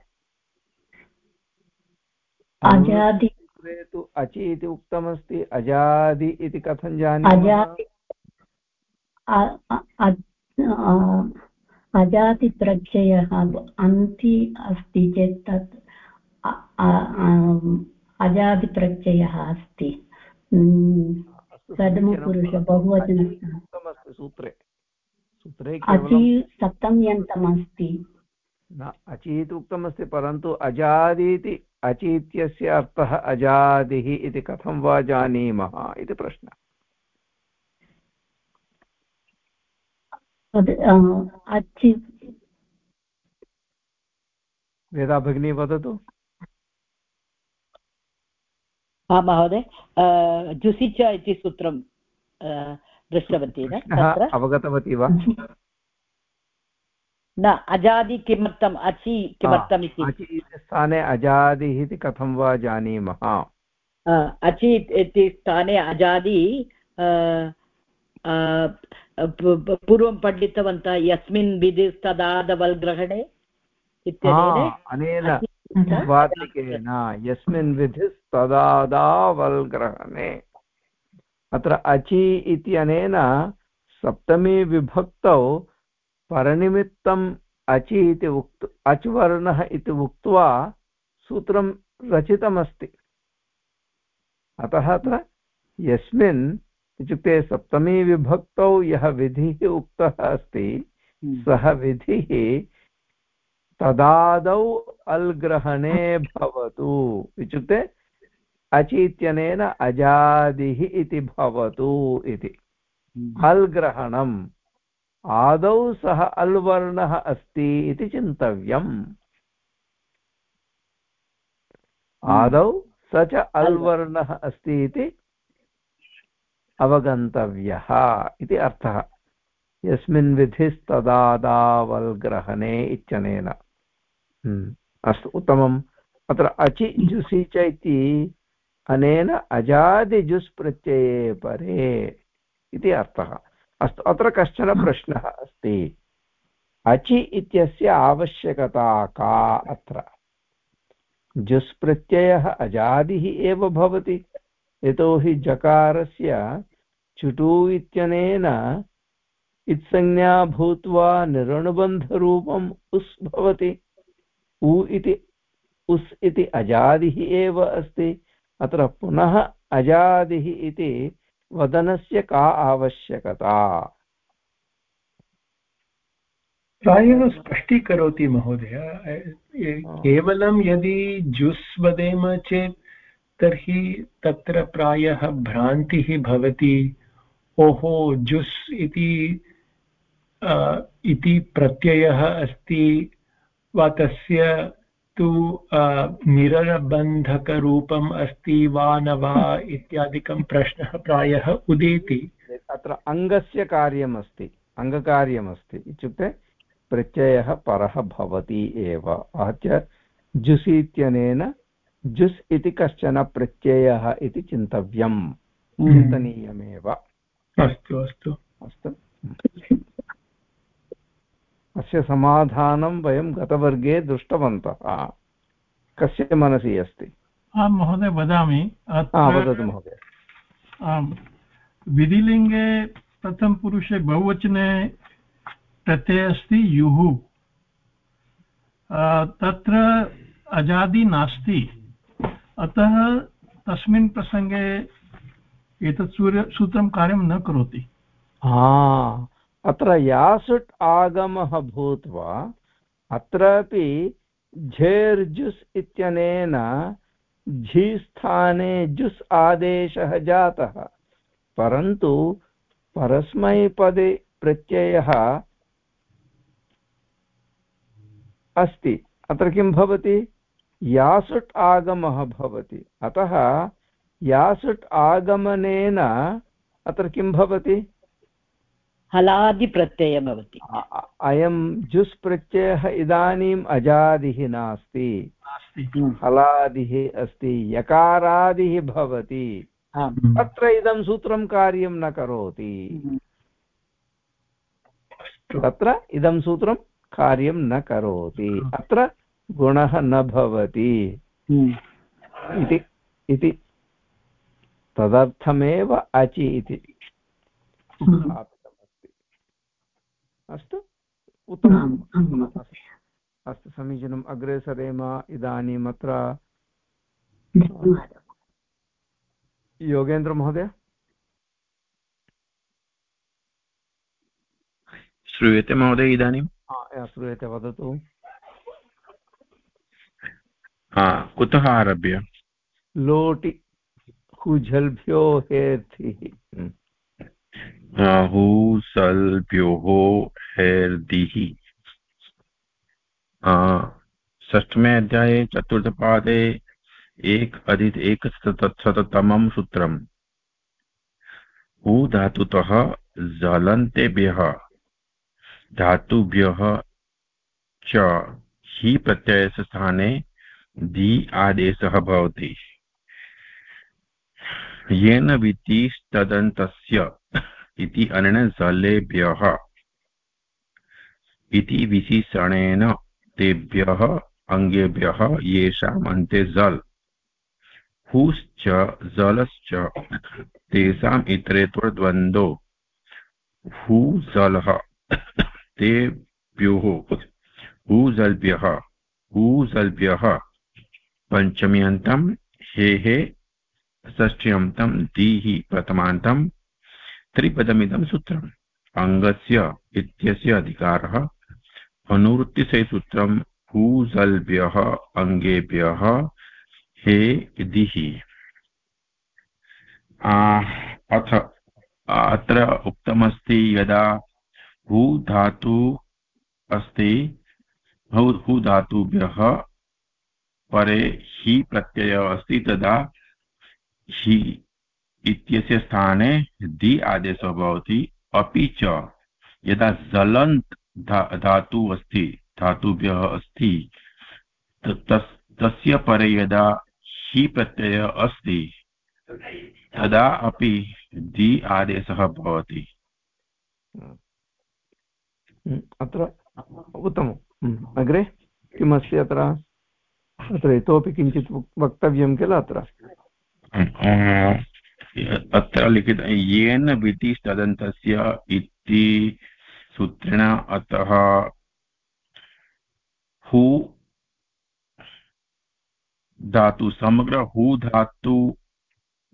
अजादि। तु अचि इति उक्तमस्ति। अजादि इति कथं जानीमः? अजातिप्रत्ययः अन्ति अस्ति चेत् तत् अजातिप्रत्ययः अस्ति. प्रथमपुरुष बहुवचनस्थाने सूत्रे. सूत्रे अचि सप्तम्यन्तम् अस्ति न अचीत् उक्तमस्ति परन्तु अजादीति अचीत्यस्य अर्थः अजादिः इति कथं वा जानीमः इति प्रश्नः. वेदा भगिनी वदतु. हा महोदय. जुसिच इति सूत्रं दृष्टवती न अवगतवती वा? न अजादि किमर्थम् अचि किमर्थम् इति? स्थाने अजादिः इति कथं वा जानीमः? अचि इति स्थाने अजादि पूर्वं पठितवन्तः यस्मिन् विधिस्तदादवल्ग्रहणे अनेन। वार्तिकेन यस्मिन् विधिस्तदादावल्ग्रहणे अत्र अचि इत्यनेन सप्तमी विभक्तौ परनिमित्तम् अचि इति उक्त अच् वर्णः इति उक्त्वा सूत्रं रचितमस्ति। अतः अत्र यस्मिन् इत्युक्ते सप्तमी विभक्तौ यः विधिः उक्तः अस्ति हम्म। सः विधिः तदादौ अल्ग्रहणे भवतु। इत्युक्ते अचीत्यनेन अजादिः इति भवतु इति। हम्म। अल्ग्रहणम् आदौ सः अल्वर्णः अस्ति इति चिन्तव्यम्। आदौ स च अल्वर्णः अस्ति इति अवगन्तव्यः इति अर्थः। यस्मिन् विधिस्तदादावल्ग्रहणे इत्यनेन। हम्म, अस्तु उत्तमम्। अत्र अचि जुसि च इति अनेन अजादिजुस् प्रत्यये परे इति अर्थः। अस्तु अत्र कश्चन प्रश्नः अस्ति। अचि इत्यस्य आवश्यकता का अत्र? जुस् प्रत्ययः अजादिः एव भवति यतोहि जकारस्य चुटु इत्यनेन इत्संज्ञा भूत्वा निरनुबन्धरूपम् उस् भवति। उ इति उस् इति अजादिः एव अस्ति। अत्र पुनः अजादिः इति वदनस्य का आवश्यकता? प्रायः स्पष्टीकरोति महोदय। केवलं यदि जुस् वदेम चेत् तर्हि तत्र प्रायः भ्रान्तिः भवति। ओहो जुस् इति इति प्रत्ययः अस्ति। वा तस्य तु निरबन्धकरूपम् अस्ति वा न वा इत्यादिकं प्रश्नः प्रायः उदेति। अत्र अङ्गस्य कार्यमस्ति अङ्गकार्यमस्ति इत्युक्ते प्रत्ययः परः भवति एव। आहत्य जुसि इत्यनेन जुस् इति कश्चन प्रत्ययः इति चिन्तव्यम्। हम्म। चिन्तनीयमेव। अस्तु अस्तु। अस्तु। अस्य समाधानं वयं गतवर्गे दृष्टवन्तः। कस्य मनसि अस्ति? आं महोदय वदामि। वदतु महोदय। आम् विधिलिङ्गे प्रथमपुरुषे बहुवचने प्रत्ययः अस्ति युः। तत्र अजादि नास्ति। अतः तस्मिन् प्रसङ्गे एतत् सूर्य सूत्रं कार्यं न करोति। अत्र यासुट् आगमः भूत्वा अत्रापि झेर्जुस् इत्यनेन झीस्थाने जुस् आदेशः जातः। परन्तु परस्मैपदे प्रत्ययः अस्ति। अत्र किं भवति? यासुट् आगमः भवति। अतः यासुट् आगमनेन अत्र किं भवति? हलादिप्रत्ययः भवति। अयं जुस् प्रत्ययः इदानीम् अजादिः नास्ति। हलादिः अस्ति यकारादिः भवति। तत्र इदं सूत्रं कार्यं न करोति। तत्र इदं सूत्रं कार्यं न करोति। अत्र गुणः न भवति। इति इति। तदर्थमेव अचि इति। अस्तु? उत्तमम् अस्तु। समीचीनम्। अग्रे सरेम इदानीम् अत्र योगेन्द्रमहोदय श्रूयते महोदय इदानीं? श्रूयते वदतु। कुतः आरभ्य? लोटि कुझल्भ्यो हेर्थिः हुसल्भ्योः हेर्दिः षष्ठमे अध्याये चतुर्थपादे एक अधिक एकशततमं सूत्रम्। हु धातुतः ज्वलन्तेभ्यः धातुभ्यः च हि प्रत्ययस्य स्थाने धि आदेशः भवति। येन वितिस्तदन्तस्य इति अनेन जलेभ्यः इति विशेषणेन तेभ्यः अङ्गेभ्यः येषाम् अन्ते जल्। हुश्च जलश्च तेषाम् इतरेतरद्वन्द्वो हू जलः। तेभ्योः। हूजल्भ्यः हूजल्भ्यः पञ्चम्यन्तं। हे हे। षष्ठ्यन्तं धीः प्रथमान्तं। त्रिपदमिदं सूत्रम्। अङ्गस्य इत्यस्य अधिकारः। अनुवृत्तिसहिसूत्रं भूजल्भ्यः अङ्गेभ्यः, हे दिः अथ, अत्र उक्तमस्ति यदा भू धातु अस्ति भू धातुभ्यः परे हि प्रत्ययः अस्ति, तदा हि इत्यस्य स्थाने दि आदेशः भवति अपि च यदा जलन्त् धा, धातु अस्ति धातुभ्यः अस्ति तस्, तस्य परे यदा हि प्रत्ययः अस्ति तदा अपि दि आदेशः भवति। अत्र उत्तमम्। अग्रे किमस्ति अत्र? अत्र इतोपि किञ्चित् वक्तव्यं किल अत्र? अत्र लिखित येन ब्रिटिश् तदन्तस्य इति सूत्रेण अतः हु धातु समग्र हु धातु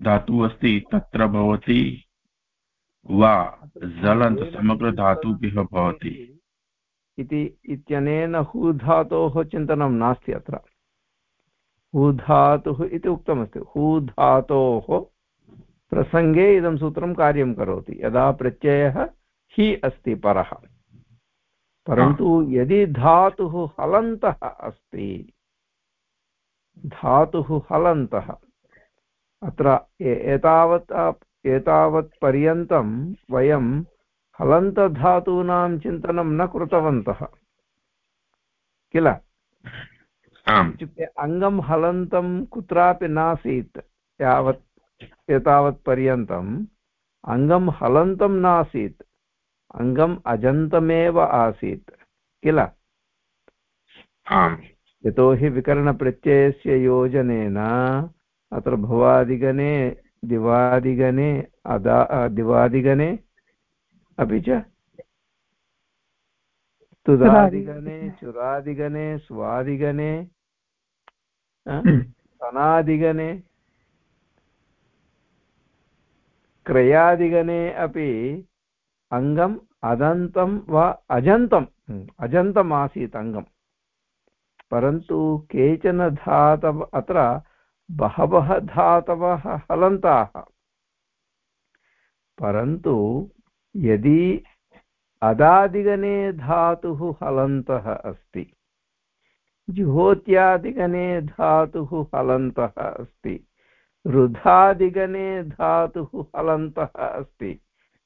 धातु अस्ति तत्र भवति वा जलन्त समग्र धातुभ्यः भवति। इति इत्यनेन हु धातोः चिन्तनं नास्ति अत्र। हुधातुः इति उक्तमस्ति। हुधातोः प्रसङ्गे इदं सूत्रं कार्यं करोति यदा प्रत्ययः हि अस्ति परः। परन्तु यदि धातुः हलन्तः अस्ति धातुः हलन्तः अत्र एतावत् एतावत् पर्यन्तं वयं हलन्तधातूनां चिन्तनं न कृतवन्तः। किल? इत्युक्ते अङ्गं हलन्तं कुत्रापि नासीत् यावत् एतावत् पर्यन्तम् अङ्गं हलन्तं नासीत् अङ्गम् अजन्तमेव आसीत् किल? यतोहि विकरणप्रत्ययस्य योजनेन अत्र भवादिगणे दिवादिगणे अदा दिवादिगणे अपि च? तुदादिगणे चुरादिगणे स्वादिगणे सनादिगणे क्रयादिगणे अपि अङ्गम् अदन्तं वा अजन्तम् अजन्तम् आसीत् अङ्गम्। परन्तु केचन धातव अत्र बहवः धातवः हलन्ताः। परन्तु यदि अदादिगणे धातुः हलन्तः अस्ति जुहोत्यादिगणे धातुः हलन्तः अस्ति रुधादिगणे धातुः हलन्तः अस्ति।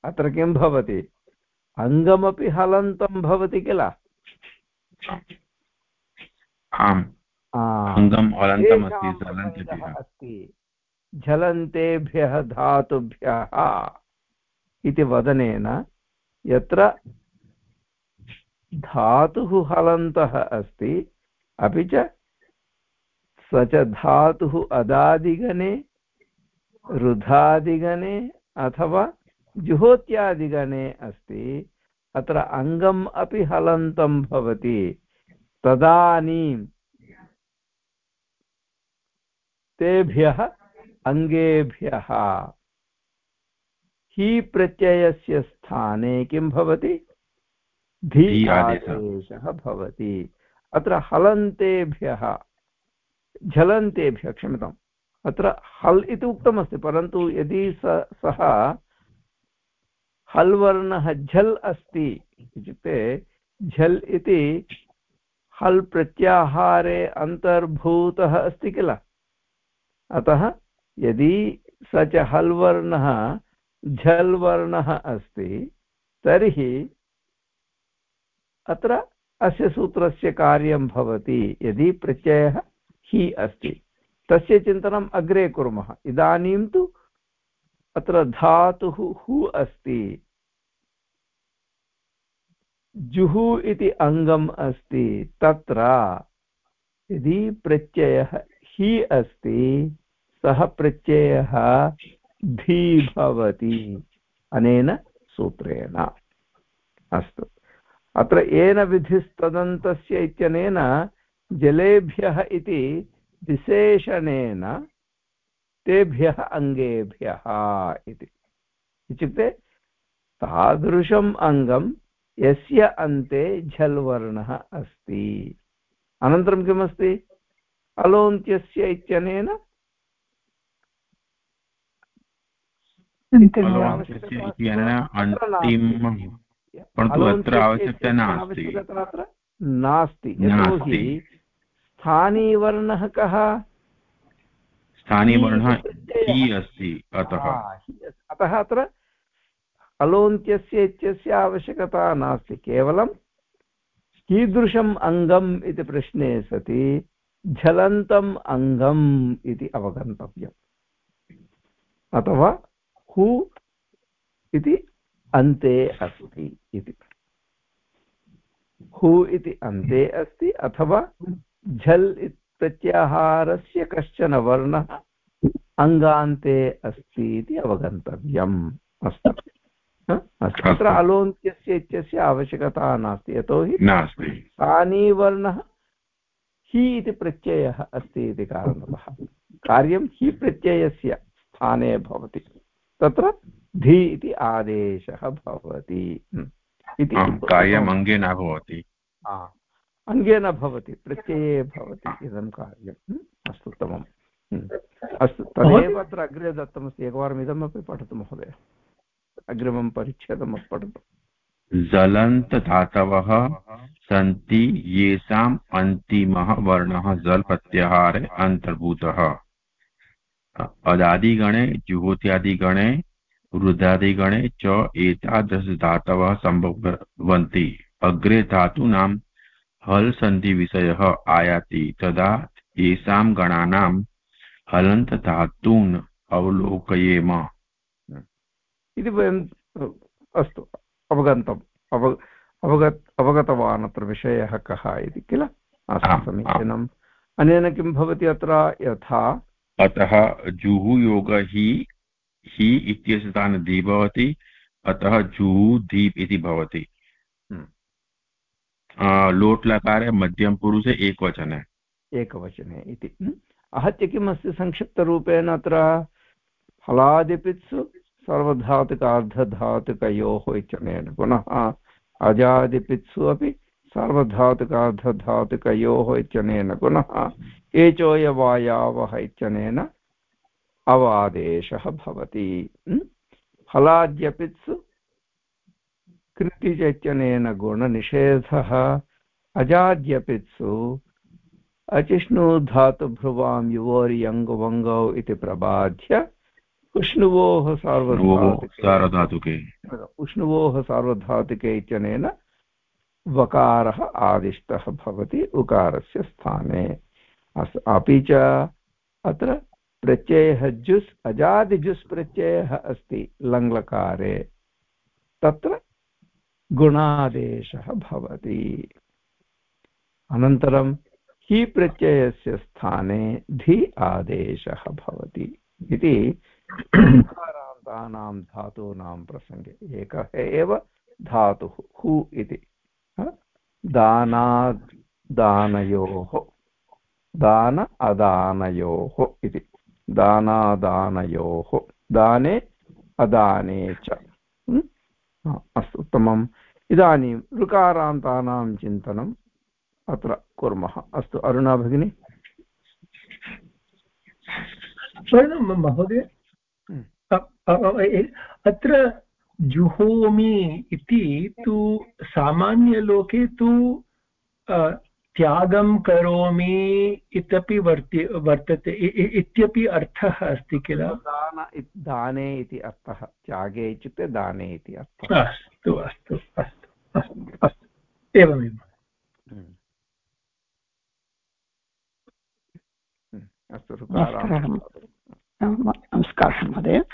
अत्र किं भवति? अङ्गमपि हलन्तं भवति किल? अस्ति झलन्तेभ्यः धातुभ्यः इति वदनेन यत्र धातुः हलन्तः अस्ति अपि च स च धातुः अदादिगणे रुधादिगणे अथवा जुहोत्यादिगणे अस्ति। अत्र अङ्गम् अपि हलन्तं भवति। तदानीं तेभ्यः अङ्गेभ्यः। हि प्रत्ययस्य स्थाने किं भवति? धी आदेशः। भवति। अत्र हलन्तेभ्यः। झलन्तेभ्यः क्षम्यताम्। अत्र हल् इति उक्तमस्ति, परन्तु यदि स, सः हल् वर्णः झल् अस्ति इत्युक्ते, झल् इति हल् प्रत्याहारे अन्तर्भूतः अस्ति किल? अतः यदि स च हल् वर्णः झल् वर्णः अस्ति, तर्हि अत्र अस्य सूत्रस्य कार्यं भवति, यदि प्रत्ययः हि अस्ति। तस्य चिन्तनम् अग्रे कुर्मः। इदानीं तु अत्र धातुः हु अस्ति। जुहु इति अङ्गम् अस्ति। तत्र यदि प्रत्ययः हि अस्ति, सः प्रत्ययः धी भवति, अनेन सूत्रेण। अस्तु। अत्र येन विधिस्तदन्तस्य इत्यनेन जलेभ्यः इति विशेषणेन तेभ्यः अङ्गेभ्यः इति। इत्युक्ते तादृशम् अङ्गं यस्य अन्ते झल् वर्णः अस्ति। अनन्तरं किमस्ति? अलोन्त्यस्य इत्यनेन परन्तु अत्र आवश्यकता नास्ति। नास्ति यतोहि स्थानीवर्णः कः? स्थानीवर्णः अस्ति। अतः। अतः अत्र अलोन्त्यस्य इत्यस्य आवश्यकता नास्ति केवलं कीदृशम् अङ्गम् इति प्रश्ने सति झलन्तम् अङ्गम् इति अवगन्तव्यम्। अथवा हु इति अन्ते अस्ति इति। हु इति अन्ते अस्ति अथवा झल् प्रत्याहारस्य कश्चन वर्णः अङ्गान्ते अस्ति इति अवगन्तव्यम्। अस्तु। अस्तु। अत्र अलोन्त्यस्य इत्यस्य आवश्यकता नास्ति। यतोहि नास्ति। स्थानीवर्णः हि इति प्रत्ययः अस्ति इति कारणतः। कार्यं हि प्रत्ययस्य स्थाने भवति। तत्र धि इति आदेशः भवति। इति कार्यम् अङ्गे न भवति। अङ्गे न भवति प्रत्यये भवति इदं कार्यम् अस्तु उत्तमम्। अस्तु तदेव अत्र अग्रे दत्तमस्ति एकवारम् इदमपि पठतु महोदय। अग्रिमं परिच्छेदं पठतु। जलन्तधातवः सन्ति येषाम् अन्तिमः वर्णः जल् प्रत्याहारे अन्तर्भूतः अदादिगणे जुहोत्यादिगणे वृद्धादिगणे च एतादृशधातवः सम्भवन्ति। अग्रे धातूनां हल् सन्धिविषयः आयाति तदा येषां गणानां हलन्तधातून् अवलोकयेम। इति वयम् अस्तु अवगन्तम्। अव अवगत् अवगतवान् अत्र विषयः कः इति किल? समीचीनम्। अनेन किं भवति अत्र? यथा अतः जुहुयोग हि हि इत्यस्य स्थाने धि भवति अतः जू धीप् इति भवति। हम्म। लोट् लकारे मध्यमपुरुषे एकवचने। एकवचने इति। हम्म। आहत्य किम् अस्ति संक्षिप्तरूपेण अत्र? फलादिपित्सु सर्वधातुकार्धधातुकयोः इत्यनेन। पुनः अजादिपित्सु अपि सार्वधातुकार्धधातुकयोः इत्यनेन। पुनः एचोयवायावः इत्यनेन। अवादेशः भवति। फलाद्यपित्सु कृतिचैत्यनेन गुणनिषेधः। अजाद्यपित्सु अचिष्णुधातुभ्रुवां युवोर्यङ्गुवङ्गौ इति प्रबाध्य उष्णुवोः सार्वधातुके उष्णुवोः सार्वधातुके। इत्यनेन वकारः आदिष्टः भवति उकारस्य स्थाने। अपि च अत्र प्रत्ययः जुस् अजादिजुस् प्रत्ययः अस्ति लङ्लकारे। तत्र गुणादेशः भवति। अनन्तरं हि प्रत्ययस्य स्थाने धि आदेशः भवति इति धातूनां प्रसङ्गे। एकः एव धातुः, हु इति। दानाद्, दानयोः, दान अदानयोः इति। दानादानयोः दाने अदाने च। अस्तु उत्तमम्। इदानीं ऋकारान्तानां चिन्तनम् अत्र कुर्मः। अस्तु अरुणा भगिनी। महोदय। अत्र जुहोमि इति तु सामान्यलोके तु त्यागं करोमि इत्यपि वर्ति वर्तते इत्यपि अर्थः अस्ति किल? दान दाने इति अर्थः त्यागे इत्युक्ते दाने इति अर्थः। अस्तु अस्तु अस्तु अस्तु अस्तु एवमेव। हम्म। अस्तु नमस्कारः महोदय।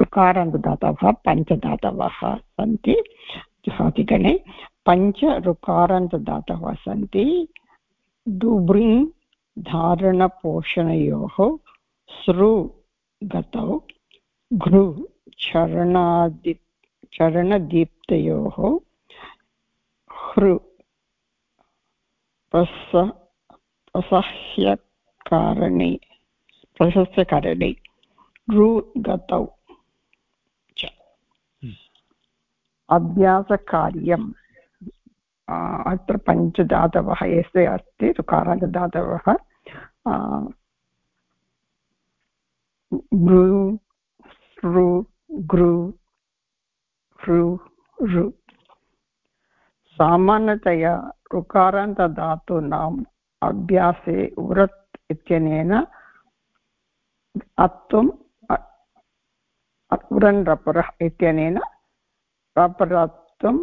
ऋकारान्तदातवः पञ्चदातवः सन्ति। जातिगणे पञ्च ऋकारान्तदातवः सन्ति डुब्रिङ् धारणपोषणयोः सृ गतौ घृ चरणादि चरणदीप्तयोः हृ प्रस प्रसह्यकारणे प्रशस्यकारणे ऋ गतौ च अभ्यासकार्यम्। अत्र पञ्चधातवः यस्य अस्ति ऋकारान्तधातवः भृ सृ, गृ हृ ऋ। सामान्यतया ऋकारान्तधातूनाम् अभ्यासे उरत् इत्यनेन अत्वम् उरन् इत्यनेन रपरत्वं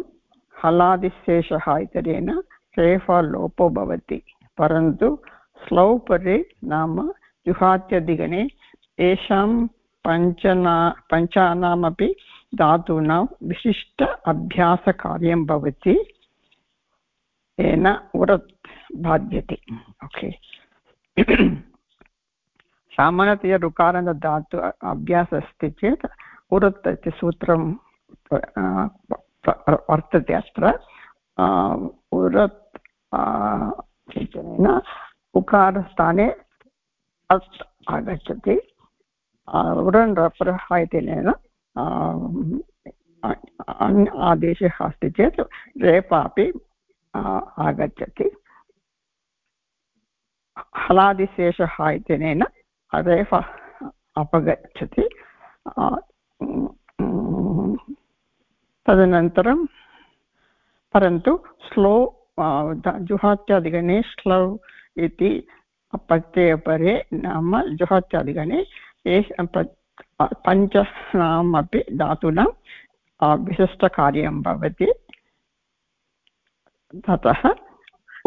हलादिशेषः इत्यनेन रेफा लोपो भवति। परन्तु स्लौ परे नाम जुहात्यदिगणे येषां पञ्चना, पञ्चानामपि धातूनां विशिष्ट अभ्यासकार्यं भवति, येन उरत् बाध्यते। ओके। सामान्यतया ऋकारान्तधातु अभ्यासः अस्ति चेत् उरत् इति सूत्रं वर्तते अत्र उरत् सूत्रेण उकारस्थाने अस् आगच्छति उरन् रप्रः इत्यनेन आदेशः अस्ति चेत् रेपा आगच्छति हलादिशेषः इत्यनेन रेफ अपगच्छति तदनन्तरं परन्तु स्लो जुहात्यादिगणे स्लौ इति प्रत्ययपरे नाम जुहात्यादिगणे पञ्चनामपि धातूनां विशिष्टकार्यं भवति। ततः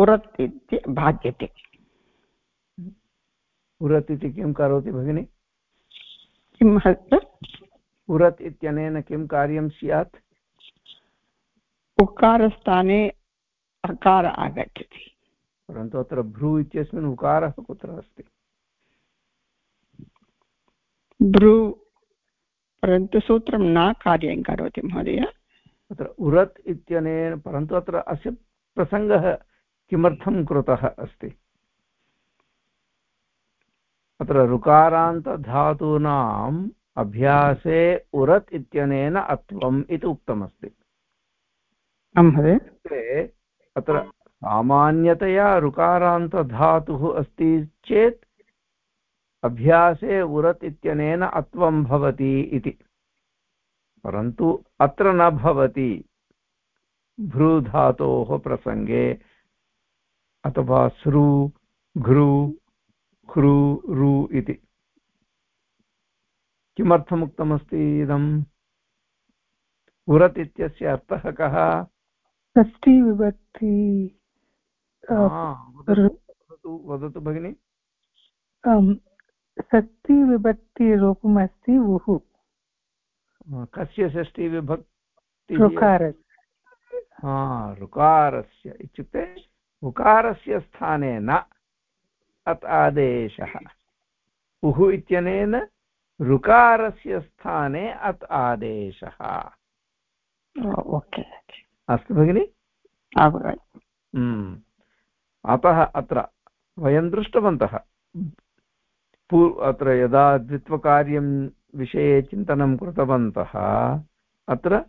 उरत् इति बाध्यते उरत् इति किं करोति भगिनि? किं उरत् इत्यनेन किं कार्यं स्यात्? उकारस्थाने अकार आगच्छति परन्तु अत्र भ्रू इत्यस्मिन् उकारः कुत्र अस्ति? भ्रू परन्तु सूत्रं न कार्यं करोति महोदय। अत्र उरत् इत्यनेन परन्तु अत्र अस्य प्रसङ्गः किमर्थं कृतः अस्ति? अत्र ऋकारान्तधातूनाम् अभ्यासे उरत् इत्यनेन अत्वम् इति उक्तमस्ति। अत्र सामान्यतया ऋकारान्तधातुः अस्ति चेत् अभ्यासे उरत् इत्यनेन अत्वं भवति इति। परन्तु अत्र न भवति भ्रूधातोः प्रसङ्गे अथवा सृ, घृ क्रु रु इति। किमर्थमुक्तमस्ति इदम्? उरत् इत्यस्य अर्थः कः? षष्टिविभक्ति वदतु भगिनि। षष्टिविभक्तिरूपम् अस्ति उः कस्य षष्टिविभक्ति ऋकारस्य। इत्युक्ते उकारस्य स्थाने न अत् आदेशः। उः इत्यनेन ऋकारस्य स्थाने अत् आदेशः। ओके। अस्तु भगिनि? हम्म। अतः अत्र वयं दृष्टवन्तः। पूर् अत्र यदा द्वित्वकार्यं विषये चिन्तनं कृतवन्तः अत्र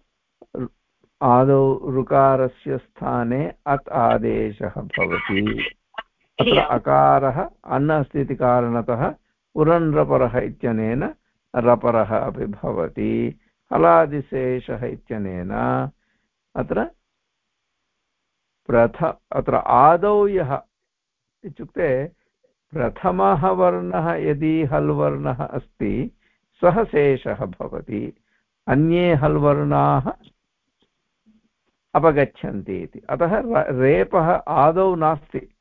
आदौ ऋकारस्य स्थाने अत् आदेशः भवति। अत्र अकारः अन्न अस्ति इति कारणतः उरन् रपरः इत्यनेन रपरः अपि भवति। हलादिशेषः इत्यनेन अत्र प्रथ, अत्र आदौ यः इत्युक्ते प्रथमः वर्णः यदि हल् वर्णः अस्ति, सः शेषः भवति, अन्ये हल् वर्णाः अपगच्छन्ति इति। अतः रेपः आदौ नास्ति।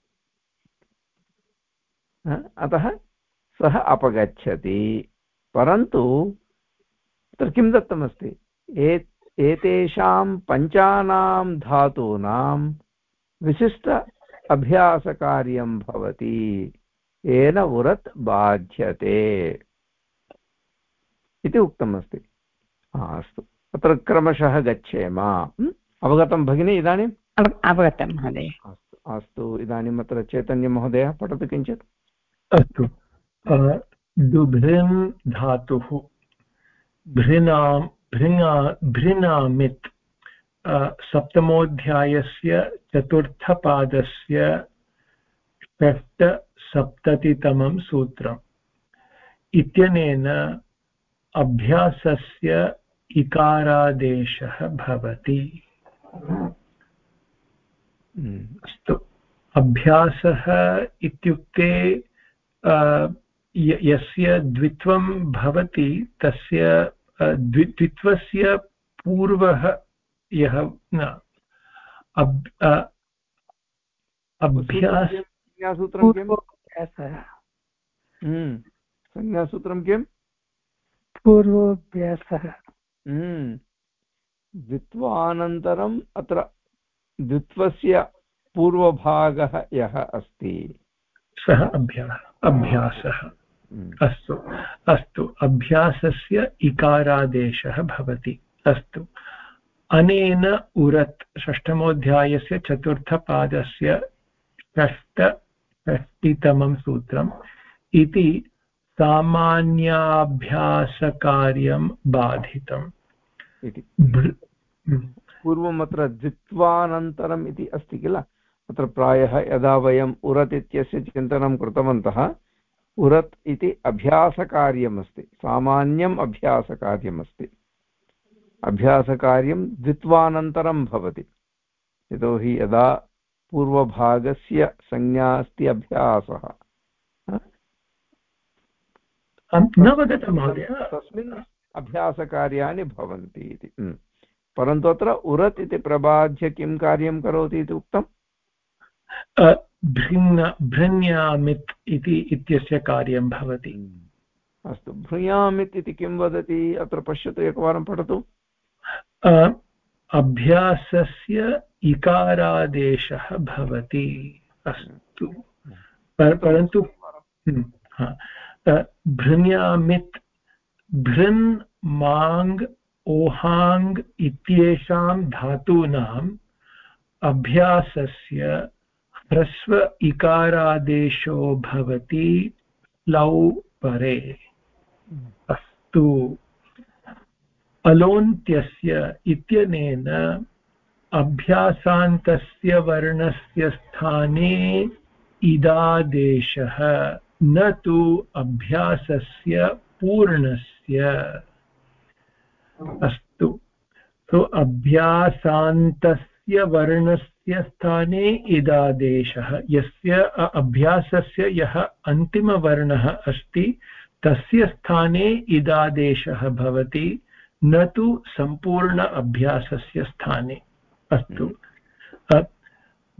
अतः सः अपगच्छति। परन्तु, तत्र किं दत्तमस्ति? एतेषां पञ्चानां धातूनां विशिष्ट अभ्यासकार्यं भवति। येन उरत् बाध्यते। इति उक्तमस्ति। अस्तु। अत्र क्रमशः गच्छेम। अवगतं भगिनि इदानीम् अवगतं महोदय। अस्तु अस्तु। इदानीम् अत्र चैतन्यमहोदय पठतु किञ्चित्। अस्तु। दुभृन् धातुः भृणां भृङ्गा भृणामित् सप्तमोऽध्यायस्य चतुर्थपादस्य षष्टसप्ततितमं सूत्रम्। इत्यनेन अभ्यासस्य इकारादेशः भवति। हम्म। अस्तु। अभ्यासः इत्युक्ते यस्य द्वित्वं भवति तस्य द्वित्वस्य पूर्वः यः न अभ्यास संज्ञासूत्रं किम् हम्म, संज्ञासूत्रं किम् पूर्वोऽभ्यासः। हम्म, द्वित्वानन्तरम् अत्र द्वित्वस्य पूर्वभागः यः अस्ति। सः अभ्यासः अभ्यासः। हम्म। अस्तु अस्तु अभ्यासस्य इकारादेशः भवति अस्तु। अनेन उरत् षष्ठमोऽध्यायस्य चतुर्थपादस्य षष्टषष्टितमं सूत्रम् इति सामान्याभ्यासकार्यं बाधितम्। इति। हम्म। पूर्वम् अत्र द्वित्वानन्तरम् इति अस्ति किल? अत्र प्रायः यदा वयम् उरत् इत्यस्य चिन्तनं कृतवन्तः उरत् इति अभ्यासकार्यमस्ति। सामान्यम् अभ्यासकार्यमस्ति। अभ्यासकार्यं द्वित्वानन्तरं भवति। यतोहि यदा पूर्वभागस्य संज्ञा अस्ति अभ्यासः। तस्मिन् अभ्यासकार्याणि भवन्ति इति। परन्तु अत्र उरत् इति प्रबाध्य किं कार्यं करोति इति उक्तम्? भृङ् भृण्यामित् इति इत्यस्य कार्यं भवति। अस्तु भृयामित् इति किं वदति? अत्र पश्यतु एकवारं पठतु। अभ्यासस्य इकारादेशः भवति। अस्तु। परन्तु भृण्यामित् भृन् माङ् ओहाङ् इत्येषां धातूनाम् अभ्यासस्य ह्रस्व इकारादेशो भवति लौ परे। अस्तु। अलोन्त्यस्य इत्यनेन अभ्यासान्तस्य वर्णस्य स्थाने इदादेशः, न तु अभ्यासस्य पूर्णस्य। अस्तु। सो अभ्यासान्तस्य वर्णस्य यस्य स्थाने इदादेशः यस्य अभ्यासस्य यः अन्तिमवर्णः अस्ति तस्य स्थाने इदादेशः भवति न तु सम्पूर्ण अभ्यासस्य स्थाने। अस्तु।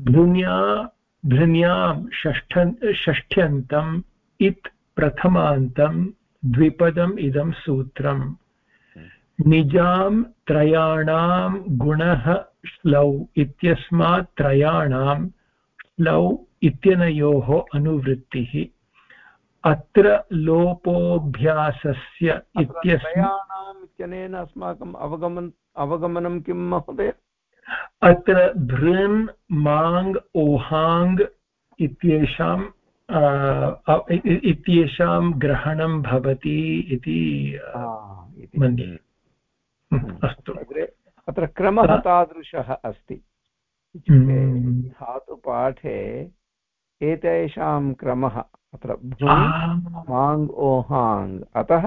भृन्या भृन्यां षष्ठ षष्ठ्यन्तम् इत् प्रथमान्तं द्विपदम् इदं सूत्रम्। निजां त्रयाणां गुणः श्लौ इत्यस्मात् त्रयाणां श्लौ इत्यनयोः अनुवृत्तिः। अत्र लोपोऽभ्यासस्य इत्यस्माणाम् इत्यनेन अस्माकम् अवगमन् अवगमनं किं महोदय? अत्र भृन् माङ् ओहाङ् इत्येषां इत्येषां ग्रहणं भवति इति मन्ये। हम्म, अस्तु। अत्र क्रमः तादृशः अस्ति। इत्युक्ते हम्म। धातुपाठे एतेषां क्रमः अत्र माङ् ओहाङ् अतः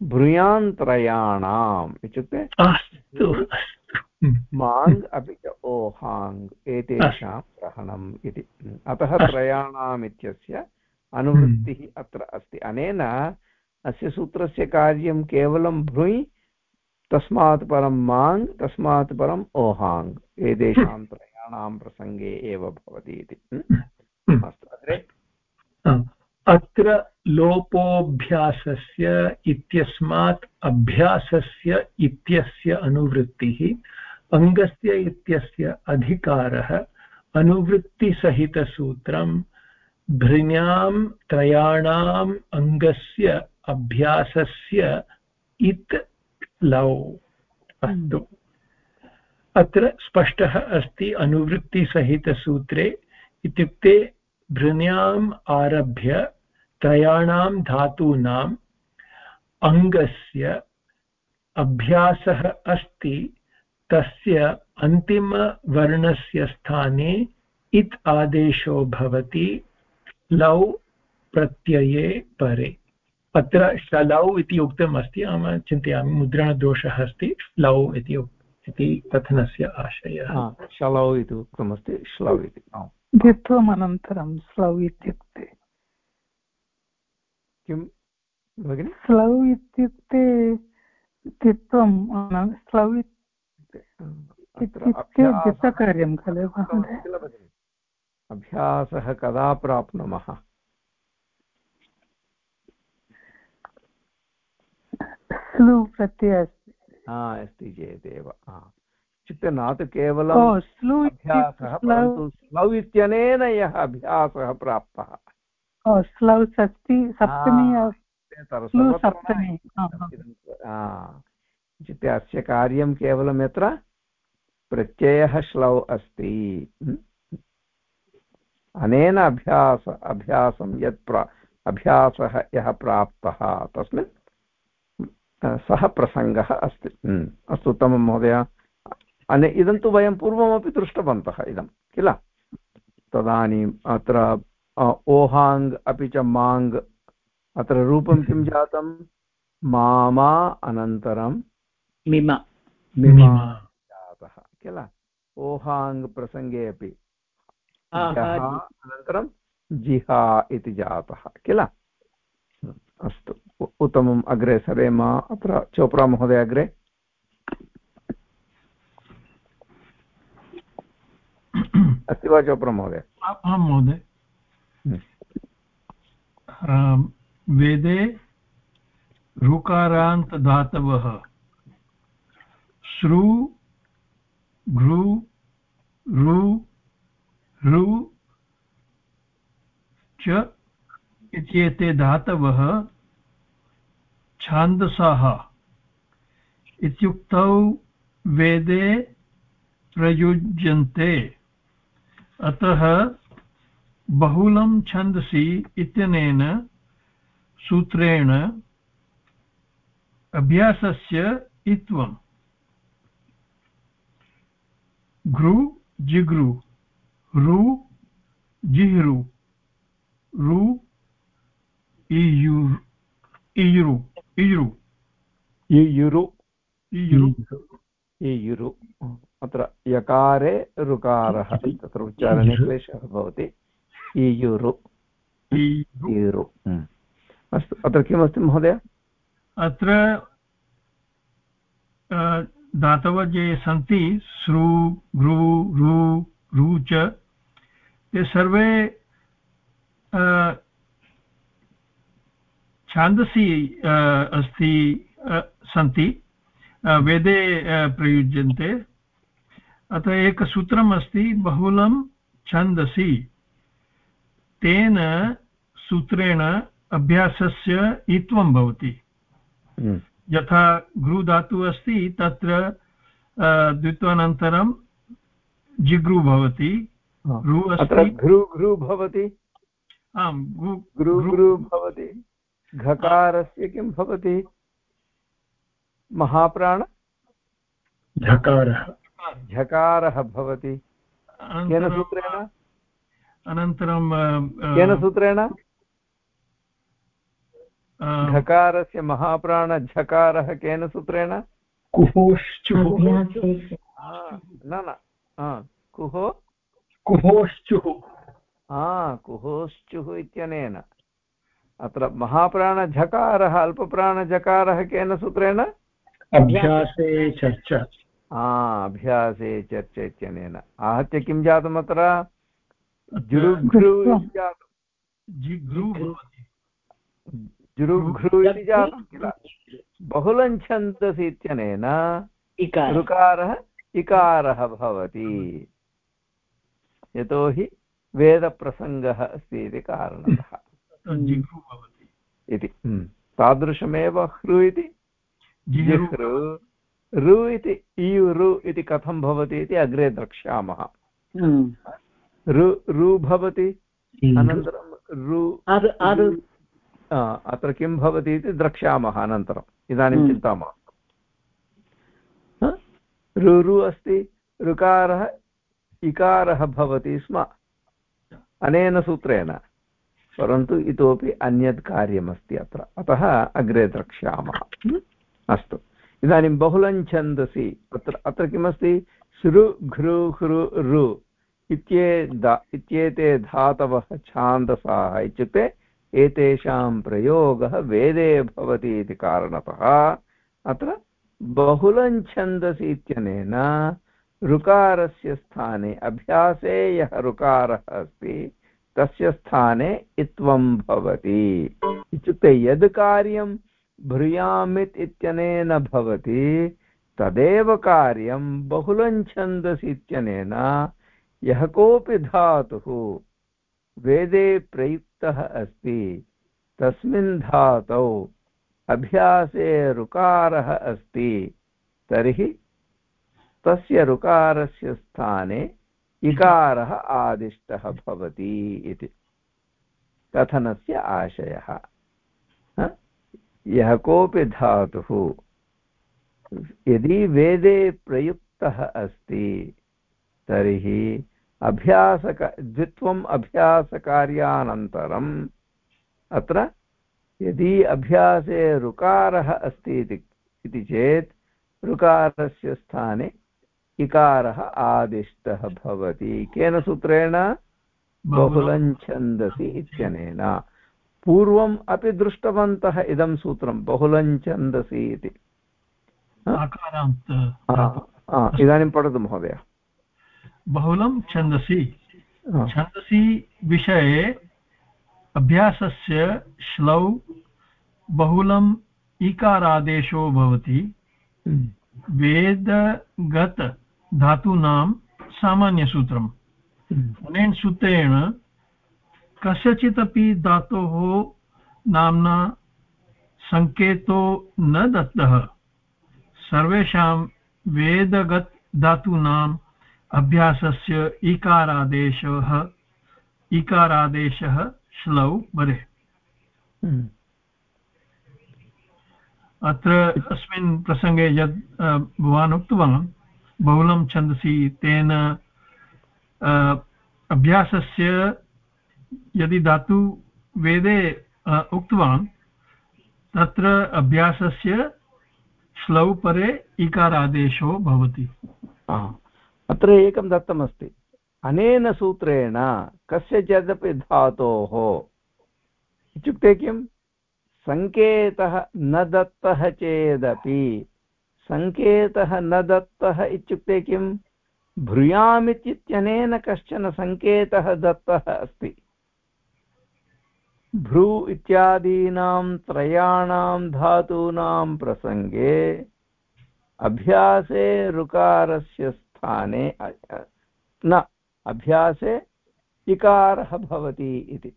भ्रूयान्त्रयाणाम् इत्युक्ते माङ् अपि च ओहाङ् एतेषां ग्रहणम् इति। अतः त्रयाणाम् इत्यस्य अनुवृत्तिः अत्र अस्ति। अनेन अस्य सूत्रस्य कार्यं केवलं भ्रुयि तस्मात् परं माङ् तस्मात् परम् ओहाङ् एतेषां त्रयाणां प्रसङ्गे एव भवति इति। अस्तु अग्रे। अत्र लोपोऽभ्यासस्य इत्यस्मात् अभ्यासस्य इत्यस्य अनुवृत्तिः अङ्गस्य इत्यस्य अधिकारः अनुवृत्तिसहितसूत्रं भृण्यां त्रयाणाम् अङ्गस्य अभ्यासस्य इत् लौ अस्तु अत्र स्पष्टः अस्ति, अनुवृत्तिसहितसूत्रे इत्युक्ते भृण्याम् आरभ्य त्रयाणां धातूनाम् अङ्गस्य अभ्यासः अस्ति, तस्य अन्तिमवर्णस्य स्थाने इत् आदेशो भवति लौ प्रत्यये परे। अत्र शलौ इति उक्तम् अस्ति अहं चिन्तयामि मुद्रणदोषः अस्ति श्लौ इति इति कथनस्य आशयः। शलौ इति उक्तमस्ति श्लौ इति द्वित्वम् अनन्तरं श्लौ इत्युक्ते। किं भगिनि? स्लौ इत्युक्ते द्वित्वं स्लौ इत्युक्ते द्वित्वकार्यं खलु अभ्यासः कदा प्राप्नुमः? स्लु प्रत्ययः अस्ति। अस्ति चेदेव इत्युक्ते न तु केवलं अभ्यासः परन्तु स्लौ इत्यनेन यः अभ्यासः प्राप्तः। स्लौस् अस्ति सप्तमी सप्तमी इत्युक्ते अस्य कार्यं केवलं यत्र? प्रत्ययः श्लौ अस्ति। अनेन अभ्यास अभ्यासं यत् प्रा अभ्यासः यः प्राप्तः तस्मिन् सः प्रसङ्गः अस्ति। अस्तु उत्तमं महोदय। अने इदं तु वयं पूर्वमपि दृष्टवन्तः इदं किल? तदानीम् अत्र ओहाङ् अपि च माङ् अत्र रूपं किं जातं? मामा अनन्तरं मिमा। मिमा जातः किल? ओहाङ् प्रसङ्गे अपि अनन्तरं जिहा इति जातः किल? अस्तु। उत्तमम् अग्रे सरेम अत्र चोप्रा महोदय अग्रे। अस्ति वा चोप्रा महोदय? आं महोदय। वेदे ऋकारान्तधातवः श्रु घृ ऋ ऋ च इत्येते धातवः छान्दसाः इत्युक्तौ वेदे प्रयुज्यन्ते। अतः बहुलं छन्दसि इत्यनेन सूत्रेण अभ्यासस्य इत्वम्। घृ जिघृ रु जिह्रु रु इयुरु। इयुरु इयुरु इयुरु इयुरु अत्र यकारे ऋकारः। तत्र उच्चारणे क्लेशः भवति। ईयुरु। ईयुरु हम्म। अस्तु अत्र किमस्ति महोदय? अत्र धातवः ये सन्ति सृ घृ रु रु च ते सर्वे छान्दसि अस्ति सन्ति वेदे प्रयुज्यन्ते। अतः एकसूत्रम् अस्ति बहुलं छन्दसि तेन सूत्रेण अभ्यासस्य इत्वं भवति। हम्म। यथा घृ धातुः अस्ति तत्र द्वित्वानन्तरं जिघ्रु भवति। रु अस्ति। भवति? आम् भवति। घकारस्य किं भवति? महाप्राण? झकारः। झकारः भवति। केन सूत्रेण? अनन्तरं केन सूत्रेण? झकारस्य महाप्राणझकारः केन सूत्रेण? कुहोश्चुः न न कुहो? कुहोश्चुः। कुहोश्चुः इत्यनेन। अत्र महाप्राणझकारः अल्पप्राणझकारः केन सूत्रेण? अभ्यासे चर्चा। अभ्यासे चर्च इत्यनेन। आहत्य किं जातम् अत्र? जुरुघ्रु इति जातम्। जुरुघ्रु इति जातं किल? बहुलं छन्दसि इत्यनेन ऋकारः इकारः भवति। यतोहि वेदप्रसङ्गः अस्ति इति कारणतः। इति। हम्म। तादृशमेव ह्रु इति? जिह्रु। रु इति। इयु रु इति कथं भवति इति अग्रे द्रक्ष्यामः। हम्म। रु रु भवति? अनन्तरं रु अत्र किं भवति इति द्रक्ष्यामः अनन्तरम्। इदानीं हम्म। चिन्ता मास्तु रु रु अस्ति। ऋकारः इकारः भवति स्म। अनेन सूत्रेण। परन्तु इतोपि अन्यत् कार्यमस्ति अत्र। अतः अग्रे द्रक्ष्यामः। अस्तु। इदानीं बहुलं छन्दसि। अत्र अत्र किमस्ति? सृ घृ हृ ऋ इत्ये दा, इत्येते धातवः छान्दसाः इत्युक्ते एतेषां प्रयोगः वेदे भवति इति कारणतः अत्र बहुलं छन्दसि इत्यनेन ऋकारस्य स्थाने अभ्यासे यः ऋकारः अस्ति तस्य स्थाने इत्वं भवति। इत्युक्ते यद् कार्यं भ्रूयामित् इत्यनेन भवति, तदेव कार्यं बहुलं इत्यनेन यः कोऽपि धातुः वेदे प्रयुक्तः अस्ति, तस्मिन् धातौ अभ्यासे ऋकारः अस्ति, तर्हि तस्य ऋकारस्य स्थाने इकारः आदिष्टः भवति इति। कथनस्य आशयः। यः कोऽपि धातुः, यदि वेदे प्रयुक्तः अस्ति, तर्हि अभ्यासक, द्वित्वम् अभ्यासकार्यानन्तरम् अत्र यदि अभ्यासे ऋकारः अस्ति इति चेत् ऋकारस्य स्थाने इकारः आदिष्टः भवति। केन सूत्रेण? बहुलं छन्दसि इत्यनेन। पूर्वम् अपि दृष्टवन्तः इदं सूत्रं बहुलं छन्दसि इति। इदानीं पठतु महोदय। बहुलं छन्दसि। छन्दसि विषये अभ्यासस्य श्लौ बहुलम् इकारादेशो भवति। हम्म। वेदगत धातूनां सामान्यसूत्रम्। अनेन सूत्रेण कस्यचित् अपि धातोः नाम्ना सङ्केतो न दत्तः सर्वेषां वेदगत धातूनाम् अभ्यासस्य इकारादेशः इकारादेशः श्लौ वदे हम्म। अत्र अस्मिन् प्रसङ्गे यद् भवान् उक्तवान् बहुलं छन्दसि, तेन अभ्यासस्य यदि धातु वेदे उक्तवान्, तत्र अभ्यासस्य श्लौ परे इकारादेशो भवति। अत्र एकं दत्तमस्ति। अनेन सूत्रेण कस्यचिदपि धातोः, इत्युक्ते किं? सङ्केतः न दत्तः चेदपि सङ्केतः न दत्तः इत्युक्ते किं? भ्रूयामित्यनेन कश्चन सङ्केतः दत्तः अस्ति। भ्रू इत्यादीनां त्रयाणां धातूनां प्रसङ्गे अभ्यासे ऋकारस्य स्थाने न, अभ्यासे इकारः भवति इति।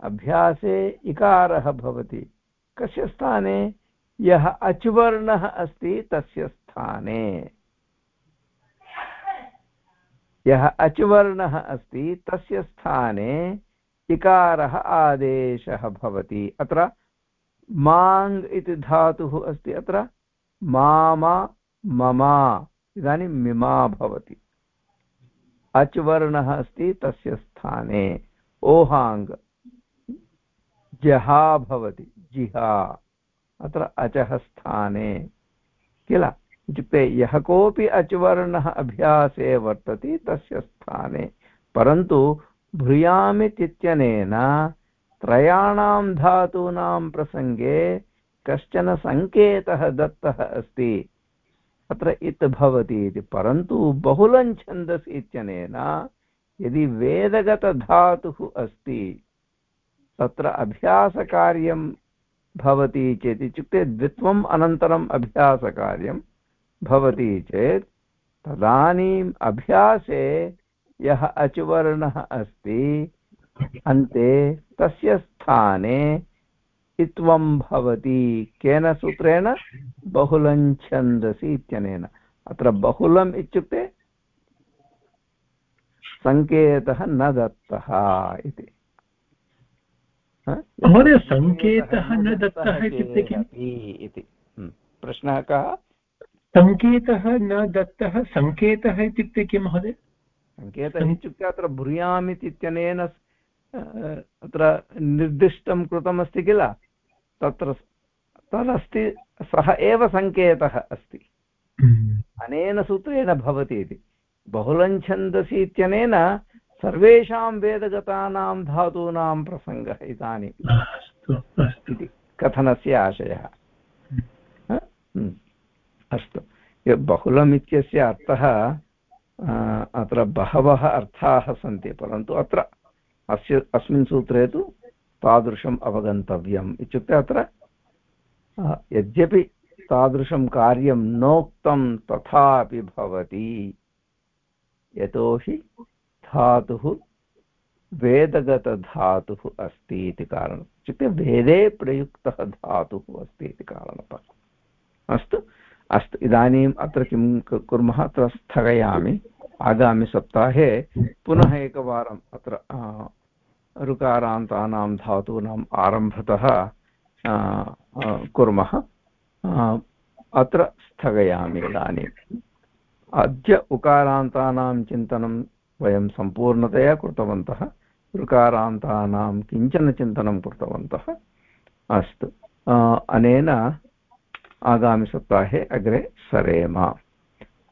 अभ्यासे इकारः भवति। कस्य स्थाने? यः अचुवर्णः अस्ति तस्य स्थाने। यः अचुवर्णः अस्ति तस्य स्थाने इकारः आदेशः भवति। अत्र माङ् इति धातुः अस्ति। अत्र मामा, ममा, इदानीं मिमा भवति। अच्वर्णः अस्ति तस्य स्थाने। ओहाङ् जहा भवति, जिहा। अत्र अचः स्थाने किल? इत्युक्ते यः कोऽपि अच्वर्णः अभ्यासे वर्तते तस्य स्थाने। परन्तु भ्रूयामित्यनेन त्रयाणां धातूनां प्रसङ्गे कश्चन सङ्केतः दत्तः अस्ति। अत्र इत् भवति इति। परन्तु बहुलं छन्दस् इत्यनेन यदि वेदगतधातुः अस्ति, तत्र अभ्यासकार्यं भवति चेत् इत्युक्ते द्वित्वम् अनन्तरम् अभ्यासकार्यं भवति चेत् तदानीम् अभ्यासे यः अचुवर्णः अस्ति, अन्ते तस्य स्थाने इत्वं भवति। केन सूत्रेण? बहुलं छन्दसि इत्यनेन। अत्र बहुलम् इत्युक्ते सङ्केतः न दत्तः इति। महोदय सङ्केतः न दत्तः इत्युक्ते किम्? इति। प्रश्नः कः? सङ्केतः न दत्तः सङ्केतः इत्युक्ते किं महोदय? सङ्केतः इत्युक्ते अत्र भ्रूयामिति इत्यनेन अत्र निर्दिष्टं कृतमस्ति किल? तत्र तदस्ति सः एव सङ्केतः अस्ति। हम्म। अनेन सूत्रेण भवति इति। बहुलं छन्दसि इत्यनेन सर्वेषां वेदगतानां धातूनां प्रसङ्गः इदानीम् इति कथनस्य आशयः। हम्म। अस्तु। बहुलम् इत्यस्य अर्थः अत्र बहवः अर्थाः सन्ति परन्तु अत्र अस्य अस्मिन् सूत्रे तु तादृशम् अवगन्तव्यम् इत्युक्ते अत्र यद्यपि तादृशं कार्यं नोक्तं तथापि भवति यतोहि धातुः वेदगतधातुः अस्ति इति कारणम्। इत्युक्ते वेदे प्रयुक्तः धातुः अस्ति इति कारणतः। अस्तु अस्तु, इदानीम् अत्र किं कुर्मः? अत्र स्थगयामि। आगामिसप्ताहे पुनः एकवारम् अत्र ऋकारान्तानां धातूनाम् आरम्भतः कुर्मः। अत्र स्थगयामि इदानीम्। अद्य उकारान्तानां चिन्तनं वयं सम्पूर्णतया कृतवन्तः, ऋकारान्तानां किंचन चिन्तनं कृतवन्तः। अस्तु। अनेन आगामिसप्ताहे अग्रे सरेम।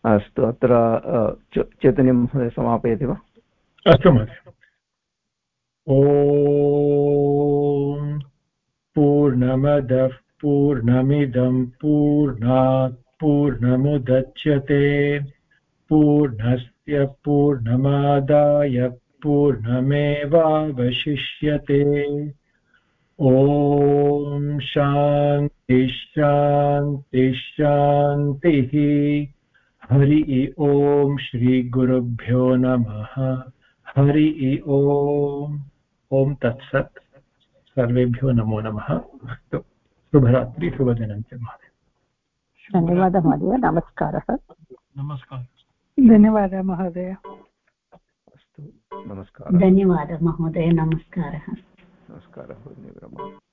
अस्तु, अत्र चैतन्यं महोदय समापयति वा? अस्तु महोदय। ॐ पूर्णमदः पूर्णमिदं पूर्णात् पूर्णमुदच्यते पूर्णस्य पूर्णमादाय पूर्णमेवावशिष्यते। ॐ शान्ति शान्ति शान्तिः। हरि ॐ श्रीगुरुभ्यो नमः। हरि ॐ ॐ तत्सत्। सर्वेभ्यो नमो नमः। अस्तु शुभरात्रि शुभदिनं च महोदय। धन्यवादः महोदय। नमस्कारः। नमस्कारः। धन्यवादः महोदय। अस्तु नमस्कारः। धन्यवादः महोदय नमस्कारः। नमस्कारः